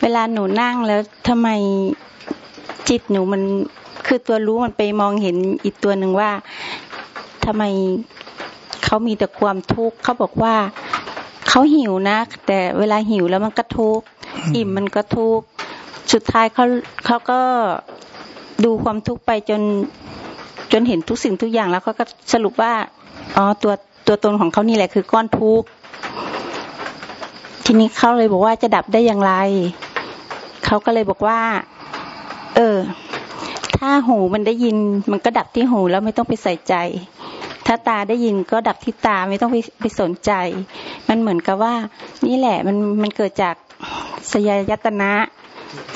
เวลาหนูนั่งแล้วทำไมจิตหนูมันคือตัวรู้มันไปมองเห็นอีกตัวหนึ่งว่าทำไมเขามีแต่ความทุกข์เขาบอกว่าเขาหิวนะ แต่เวลาหิวแล้วมันก็ทุกข์อิ่มมันก็ทุกข์ สุดท้ายเขาเขาก็ดูความทุกข์ไปจนจนเห็นทุกสิ่งทุกอย่างแล้วเขาก็สรุปว่าอ๋อตัวตัวตนของเขานี่แหละคือก้อนทุกข์ทีนี้เขาเลยบอกว่าจะดับได้อย่างไร เขาก็เลยบอกว่า เออ ถ้าหูมันได้ยินมันก็ดับที่หูแล้วไม่ต้องไปใส่ใจ ถ้าตาได้ยินก็ดับที่ตาไม่ต้องไปไปสนใจ มันเหมือนกับว่า นี่แหละมันมันเกิดจากสยายตนะ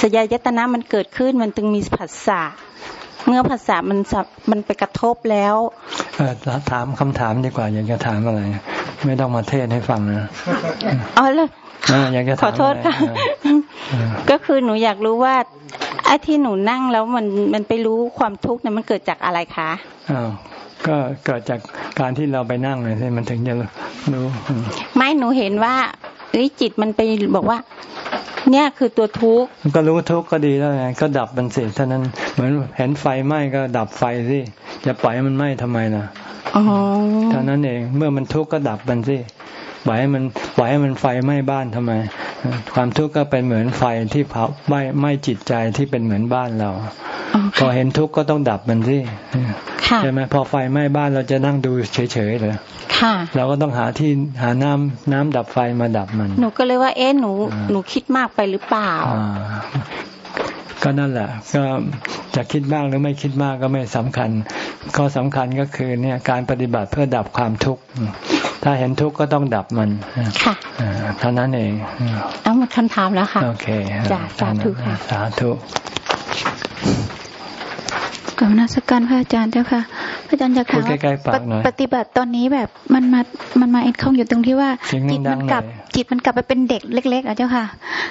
สยายตนะมันเกิดขึ้นมันจึงมีผัสสะเมื่อภาษามันมันไปกระทบแล้ว
เออถามคำถามดีกว่า อยากจะถามอะไร ไม่ต้องมาเทศให้ฟังนะ
อ๋อเลย
อยากจะ
ขอโทษค่ะ ก็คือหนูอยากรู้ว่าไอ้ที่หนูนั่งแล้วมันมันไปรู้ความทุกข์เนี่ยมันเกิดจากอะไรคะ
อ้าวก็เกิดจากการที่เราไปนั่งเลยใช่มันถึงจะรู้
ไม่หนูเห็นว่า เอ้ยจิตมันไปบอกว่า เนี่ยคือตัวทุกข์
ก็รู้ทุกข์ก็ดีแล้วไงก็ดับมันสิเท่านั้น เหมือนเห็นไฟไหม้ก็ดับไฟสิจะปล่อยให้มันไหม้ทำไมนะเท่านั้นเอง เมื่อมันทุกข์ก็ดับมันสิ ปล่อยให้มันปล่อยให้มันไฟไหม้บ้านทำไม ความทุกข์ก็เป็นเหมือนไฟที่เผาไหม้ไหม้จิตใจที่เป็นเหมือนบ้านเรา พอเห็นทุกข์ก็ต้องดับมันสิใช่ไหมพอไฟไหม้บ้านเราจะนั่งดูเฉยๆเลยเราก็ต้องหาที่หาน้ำน้ำดับไฟมาดับมัน
หนูก็เลยว่าเอ๊ะหนูหนูคิดมากไปหรือเปล่า
ก็นั่นแหละ ก็จะคิดมากหรือไม่คิดมากก็ไม่สำคัญ ข้อสำคัญก็คือเนี่ยการปฏิบัติเพื่อดับความทุกข์ถ้าเห็นทุกข์ก็ต้องดับมันค่ะเท่านั้นเอง
เอาหมดคำถามแล้วค่ะ
โอเค
จ้าสาธุค่ะ
สาธุ
กับนักสการพระอาจารย์เจ้าค่ะ พระอาจารย์จะถามว่าปฏิบัติตอนนี้แบบมันมา มันมาเอ็นคงอยู่ตรงที่ว่า จิตมันกลับจิตมันกลับไปเป็นเด็กเล็ก ๆอะเจ้าค่ะ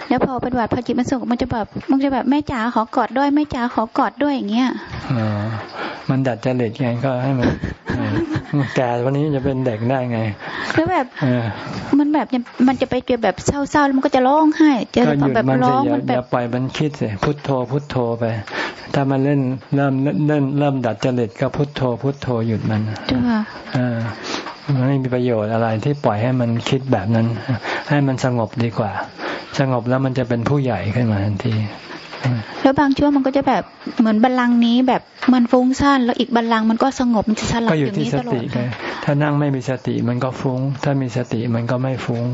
แล้วพอปฏิบัติพอจิตมันสุขมันจะแบบมันจะแบบแม่จ๋าขอกอดด้วยแม่จ๋าขอกอดด้วยอย่างเงี้ย
อ๋อมันดัดจริตไงก็ให้มันแก่วันนี้จะเป็นเด็กได้ไง
แล้วแบบมันแบบมันจะไปเจอแบบเศร้าๆแล้วมันก็จะร้องไห้เจอแบบร้อง
มันแบบอย่าปล่อยมันคิดสิพุทโธพุทโธไป ถ้ามันเล่นเริ่มเล่นเริ่มดัดจริตก็พุทโธ พุทโธหยุดมันอ่ามันไม่มีประโยชน์อะไรที่ปล่อยให้มันคิดแบบนั้น ให้มันสงบดีกว่า สงบแล้วมันจะเป็นผู้ใหญ่ขึ้นมาทันที
แล้วบางช่วงมันก็จะแบบเหมือนบัลลังก์นี้แบบมันฟุ้งซ่านแล้วอีกบัลลังก์มันก็สงบมันจะสลับอย่างนี้ตลอด
ถ้านั่งไม่มีสติมันก็ฟุ้ง ถ้ามีสติมันก็ไม่ฟุ้ง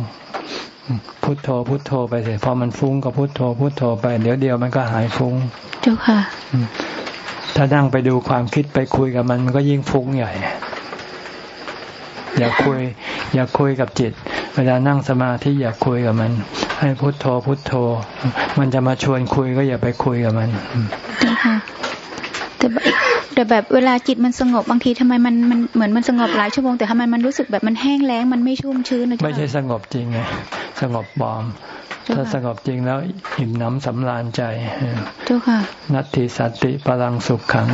พุทโธพุทโธไปเสร็จพอมันฟุ้งก็พุทโธพุทโธไป เดี๋ยวเดียวมันก็หายฟุ้ง
เจ้าค่ะ
ถ้านั่งไปดูความคิดไปคุยกับมันมันก็ยิ่งฟุ้งใหญ่ อย่าคุย อย่าคุยกับจิต เวลานั่งสมาธิอย่าคุยกับมัน ให้พุทโธพุทโธ มันจะมาชวนคุยก็อย่าไปคุยกับมัน
ค่ะแต่ แต่แบบเวลาจิตมันสงบบางทีทำไมมันมันเหมือนมันสงบหลายชั่วโมงแต่ทำไมมันรู้สึกแบบมันแห้งแล้งมันไม่ชุ่มชื้นนะ
ไม่ใช่สงบจริงไงสงบบอม ถ้าสงบจริงแล้วอิ่มน้ำสำราญใจ
เจ้าค่ะ
นัตติสัตติพลังสุขขัง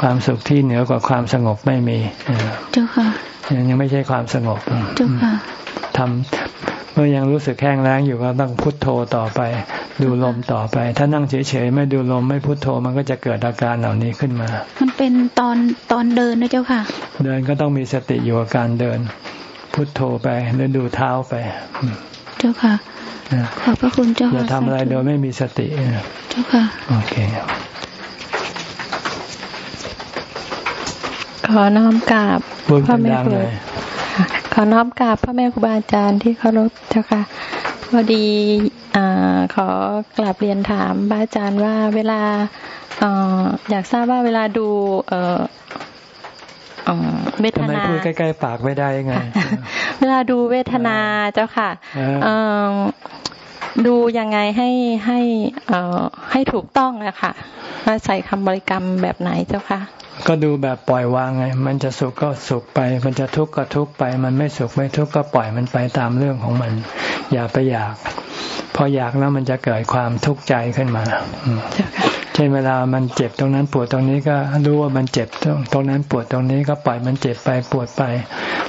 ความสุขที่เหนือกว่าความสงบไม่มี
เจ้าค่ะ
ยังไม่ใช่ความสงบ
เจ้าค่ะ
ทำ เมื่อยังรู้สึกแห้งแล้งอยู่ก็ต้องพุทโธต่อไป ดูลมต่อไป ถ้านั่งเฉยๆไม่ดูลมไม่พุทโธมันก็จะเกิดอาการเหล่านี้ขึ้นมา
มันเป็นตอนตอนเดินนะเจ้าค่ะ
เดินก็ต้องมีสติอยู่กับการเดิน พุทโธไปแล้วดูเท้าไป
เจ้าค่ะขอบพระคุณเจ้าค่ะ
อย่าทำอะไรโดยไม่มีสติ
เจ้าค่ะ
โอเค
ขอน้อมกราบพ่อแม่ ครูขอน้อมกราบพ่อแม่ครูบาอาจารย์ที่เคารพเจ้าค่ะ พอดีอขอกราบเรียนถามบาอาจารย์ว่าเวลาออยากทราบว่าเวลาดูเอเวทนา
พูดใกล้ๆปากไม่ได้ไง
เวลาดูเวทนาเจ้าค่ะดูยังไงให้ให้เอ่อให้ถูกต้องนะคะว่าใส่คำบริกรรมแบบไหนเจ้าค่ะ
ก็ดูแบบปล่อยวางไง มันจะสุขก็สุขไป มันจะทุกข์ก็ทุกข์ไป มันไม่สุขไม่ทุกข์ก็ปล่อยมันไปตามเรื่องของมัน อย่าไปอยาก พออยากแล้วมันจะเกิดความทุกข์ใจขึ้นมาเช่นเวลามันเจ็บตรงนั้นปวดตรงนี้ก็รู้ว่ามันเจ็บตรงนั้นปวดตรงนี้ก็ปล่อยมันเจ็บไปปวดไป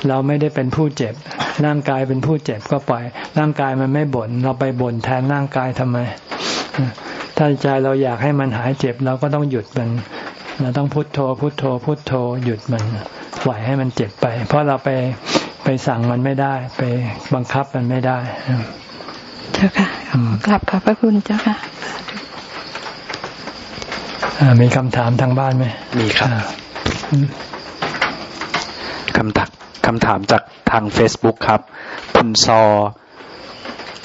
เราไม่ได้เป็นผู้เจ็บ ร่างกายเป็นผู้เจ็บก็ปล่อย ร่างกายมันไม่บน่นเราไปบ่นแทนร่างกายทำไมถ้าใจเราอยากให้มันหายเจ็บเราก็ต้องหยุดมัน เราต้องพุโทโธ พุโทโธ พุโทโธหยุดมันปล่อยให้มันเจ็บไป เพราะเราไปไปสั่งมันไม่ได้ ไปบังคับมันไม่ได้
เจ้าค่ะกลับขอบพระคุณเจ้าค่ะ
มีคำถามทางบ้านไหม
มีครับคำถามคำถามจากทาง Facebook ครับ คุณซอ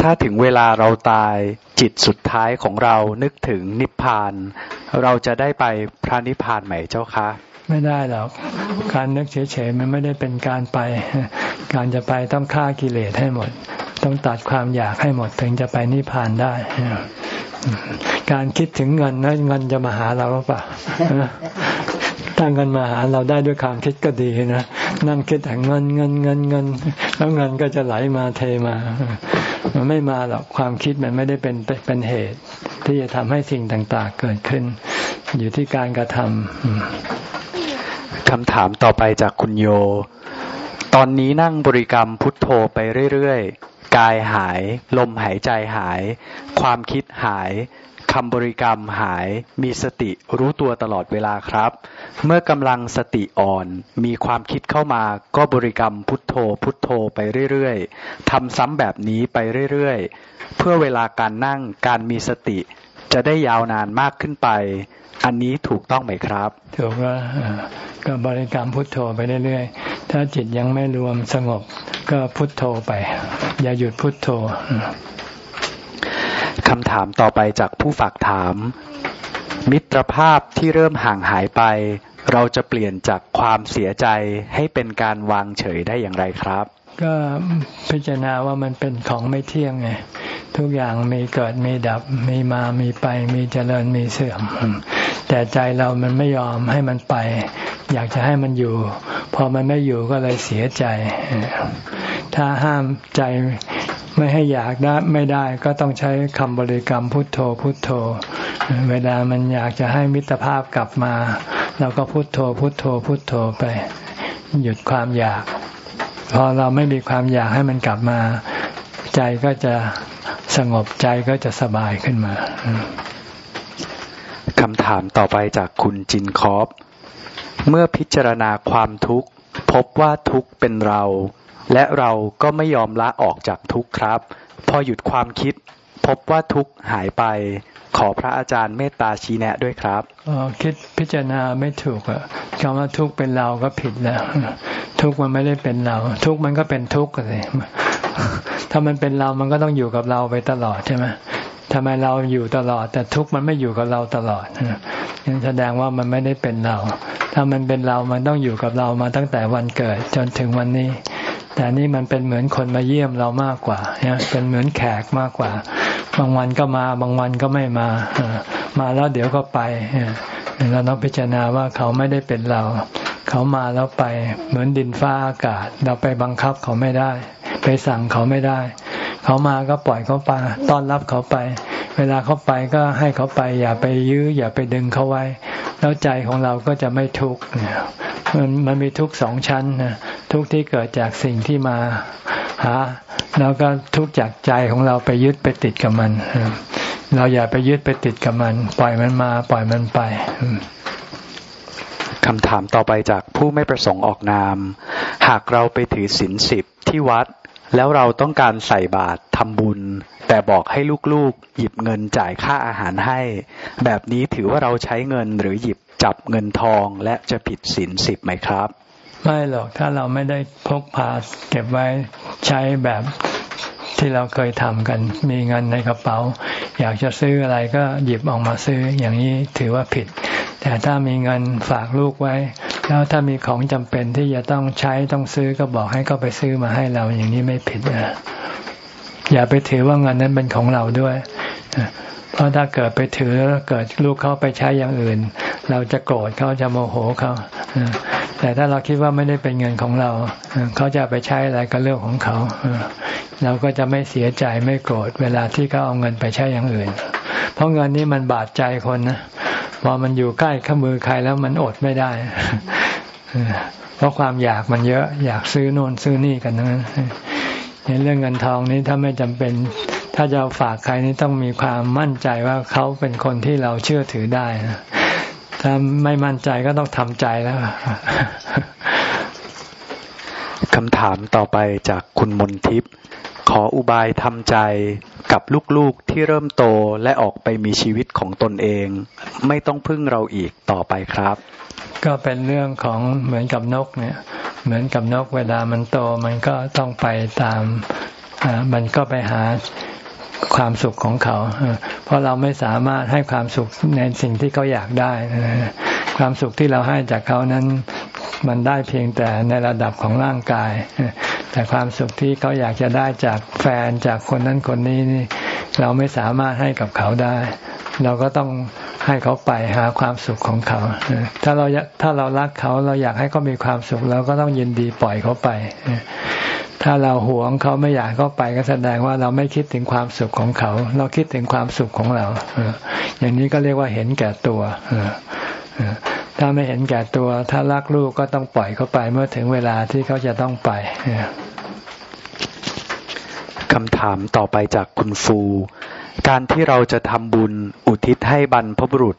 ถ้าถึงเวลาเราตายจิตสุดท้ายของเรานึกถึงนิพพาน เราจะได้ไปพระนิพพานไหมเจ้าคะ
ไม่ได้หรอก การนึกเฉยๆมันไม่ได้เป็นการไป การจะไปต้องฆ่ากิเลสให้หมด ต้องตัดความอยากให้หมดถึงจะไปนิพพานได้การคิดถึงเงินนั้นเงินจะมาหาเราหรือเปล่าถ้าเงินมาหาเราได้ด้วยความคิดก็ดีนะนั่งคิดแต่เงินเงินเงินเงิน แล้วเงินก็จะไหลมาเทมา มันไม่มาหรอกความคิดมันไม่ได้เป็นเป็นเหตุ ที่จะทำให้สิ่งต่างๆเกิดขึ้น อยู่ที่การกระทำ
คำถามต่อไปจากคุณโย ตอนนี้นั่งบริกรรมพุทโธไปเรื่อยๆ กายหาย ลมหายใจหาย ความคิดหาย คำบริกรรมหายมีสติรู้ตัวตลอดเวลาครับ เมื่อกำลังสติอ่อนมีความคิดเข้ามาก็บริกรรมพุทโธ พุทโธไปเรื่อยๆทำซ้ำแบบนี้ไปเรื่อยๆ เพื่อเวลาการนั่งการมีสติ จะได้ยาวนานมากขึ้นไป อันนี้ถูกต้องไหมครับ
ถูกว่าก็บริกรรมพุทโธไปเรื่อยๆ ถ้าจิตยังไม่รวมสงบก็พุทโธไป อย่าหยุดพุทโธ
คำถามต่อไปจากผู้ฝากถาม มิตรภาพที่เริ่มห่างหายไป เราจะเปลี่ยนจากความเสียใจให้เป็นการวางเฉยได้อย่างไรครับ
ก็พิจารณาว่ามันเป็นของไม่เที่ยงไงทุกอย่างมีเกิดมีดับ มีมามีไป มีเจริญมีเสื่อม แต่ใจเรามันไม่ยอมให้มันไป อยากจะให้มันอยู่ พอมันไม่อยู่ก็เลยเสียใจ ถ้าห้ามใจไม่ให้อยากได้ไม่ได้ก็ต้องใช้คำบริกรรมพุทโธพุทโธ เวลามันอยากจะให้มิตรภาพกลับมา เราก็พุทโธพุทโธพุทโธไป หยุดความอยาก พอเราไม่มีความอยากให้มันกลับมา ใจก็จะสงบใจก็จะสบายขึ้นมา
คำถามต่อไปจากคุณจินคอปเมื่อพิจารณาความทุกข์ พบว่าทุกข์เป็นเรา และเราก็ไม่ยอมละออกจากทุกข์ครับ พอหยุดความคิด พบว่าทุกข์หายไป ขอพระอาจารย์เมตตาชี้แนะด้วยครับ
ออคิดพิจารณาไม่ถูกอะคำว่าทุกข์เป็นเราก็ผิดแล้ว ทุกข์มันไม่ได้เป็นเรา ทุกข์มันก็เป็นทุกข์เลยถ้ามันเป็นเรามันก็ต้องอยู่กับเราไปตลอดใช่ไหมทำไมเราอยู่ตลอด แต่ทุกข์มันไม่อยู่กับเราตลอดนั่นแสดงว่ามันไม่ได้เป็นเรา ถ้ามันเป็นเรามันต้องอยู่กับเรามาตั้งแต่วันเกิดจนถึงวันนี้ แต่นี่มันเป็นเหมือนคนมาเยี่ยมเรามากกว่าเป็นเหมือนแขกมากกว่า บางวันก็มาบางวันก็ไม่มามาแล้วเดี๋ยวก็ไปเราต้องพิจารณาว่าเขาไม่ได้เป็นเรา เขามาแล้วไปเหมือนดินฟ้าอากาศ เราไปบังคับเขาไม่ได้ ไปสั่งเขาไม่ได้ เขามาก็ปล่อยเขาไปต้อนรับเขาไป เวลาเขาไปก็ให้เขาไป อย่าไปยื้อ อย่าไปดึงเขาไว้ แล้วใจของเราก็จะไม่ทุกข์เนี่ยมันมันมีทุกข์สองชั้นนะทุกข์ที่เกิดจากสิ่งที่มาหาแล้วก็ทุกข์จากใจของเราไปยึดไปติดกับมัน เราอย่าไปยึดไปติดกับมัน ปล่อยมันมา ปล่อยมันไป
คำถามต่อไปจากผู้ไม่ประสงค์ออกนาม หากเราไปถือศีลสิบที่วัด แล้วเราต้องการใส่บาตรทำบุญ แต่บอกให้ลูกๆ หยิบเงินจ่ายค่าอาหารให้ แบบนี้ถือว่าเราใช้เงินหรือหยิบจับเงินทองและจะผิดศีลสิบไหมครับ
ไม่หรอกถ้าเราไม่ได้พกพาเก็บไว้ใช้แบบ ที่เราเคยทำกัน มีเงินในกระเป๋า อยากจะซื้ออะไรก็หยิบออกมาซื้ออย่างนี้ถือว่าผิด แต่ถ้ามีเงินฝากลูกไว้ แล้วถ้ามีของจำเป็นที่จะต้องใช้ต้องซื้อก็บอกให้เขาไปซื้อมาให้เราอย่างนี้ไม่ผิดนะอย่าไปถือว่าเงินนั้นเป็นของเราด้วย เพราะถ้าเกิดไปถือแล้วเกิดลูกเขาไปใช้อย่างอื่น เราจะโกรธเขาจะโมโหเขาแต่ถ้าเราคิดว่าไม่ได้เป็นเงินของเราเขาจะไปใช้อะไรก็เรื่องของเขาเราก็จะไม่เสียใจไม่โกรธเวลาที่เขาเอาเงินไปใช้อย่างอื่น เพราะเงินนี้มันบาดใจคนนะพอมันอยู่ใกล้ข้ามือใครแล้วมันอดไม่ได้เพราะความอยากมันเยอะ อยากซื้อโน่นซื้อนี่กันนั้นในเรื่องเงินทองนี้ถ้าไม่จำเป็น ถ้าจะฝากใครนี่ต้องมีความมั่นใจว่าเขาเป็นคนที่เราเชื่อถือได้นะถ้าไม่มั่นใจก็ต้องทำใจแล้ว
คำถามต่อไปจากคุณมนทิพย์ขออุบายทำใจกับลูกๆที่เริ่มโตและออกไปมีชีวิตของตนเอง ไม่ต้องพึ่งเราอีกต่อไปครับ
ก็เป็นเรื่องของเหมือนกับนกเนี่ย เหมือนกับนกเวลามันโตมันก็ต้องไปตามมันก็ไปหา ความสุขของเขา เพราะเราไม่สามารถให้ความสุขในสิ่งที่เขาอยากได้ความสุขที่เราให้จากเขานั้น มันได้เพียงแต่ในระดับของร่างกาย แต่ความสุขที่เขาอยากจะได้จากแฟนจากคนนั้นคนนี้นี่เราไม่สามารถให้กับเขาได้ เราก็ต้องให้เขาไปหาความสุขของเขา ถ้าเราถ้าเรารักเขาเราอยากให้เขามีความสุขเราก็ต้องยินดีปล่อยเขาไป ถ้าเราหวงเขาไม่อยากเขาไปก็แสดงว่าเราไม่คิดถึงความสุขของเขา เราคิดถึงความสุขของเราอย่างนี้ก็เรียกว่าเห็นแก่ตัวถ้าไม่เห็นแก่ตัว ถ้ารักลูกก็ต้องปล่อยเขาไปเมื่อถึงเวลาที่เขาจะต้องไป
คำถามต่อไปจากคุณฟู การที่เราจะทำบุญอุทิศให้บรรพบุรุษ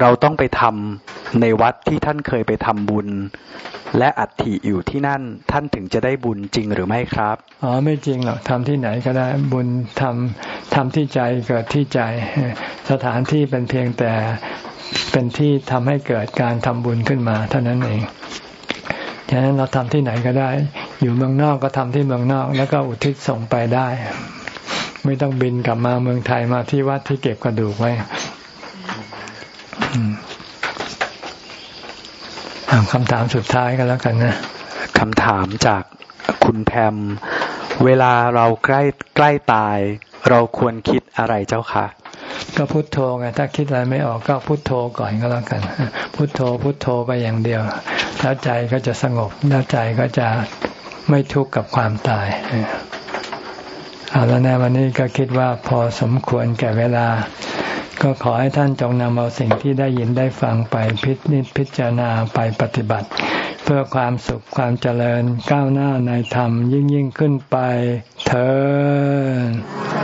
เราต้องไปทำในวัดที่ท่านเคยไปทำบุญ และอัฐิอยู่ที่นั่นท่านถึงจะได้บุญจริงหรือไม่ครับ
อ๋อไม่จริงหรอกทำที่ไหนก็ได้บุญทำทำที่ใจเกิดที่ใจ สถานที่เป็นเพียงแต่เป็นที่ทำให้เกิดการทำบุญขึ้นมาเท่านั้นเองฉะนั้นเราทำที่ไหนก็ได้ อยู่เมืองนอกก็ทำที่เมืองนอก แล้วก็อุทิศส่งไปได้ ไม่ต้องบินกลับมาเมืองไทยมาที่วัดที่เก็บกระดูกไว้ คำถามสุดท้ายก็แล้วกันนะ
คำถามจากคุณแพม เวลาเราใกล้ใกล้ตาย เราควรคิดอะไรเจ้าค่ะ
ก็พุโทโธไงถ้าคิดอะไรไม่ออกก็พุโทโธก่อนก็แล้วกัน พุโทโธพุโทโธไปอย่างเดียว แล้วใจก็จะสงบแล้วใจก็จะไม่ทุกข์กับความตายเอาแล้วในวันนี้ก็คิดว่าพอสมควรแก่เวลา ก็ขอให้ท่านจงนำเอาสิ่งที่ได้ยินได้ฟังไปพิจิตพิจารณาไปปฏิบัติ เพื่อความสุขความเจริญก้าวหน้าในธรรมยิ่งยิ่งขึ้นไปเธอ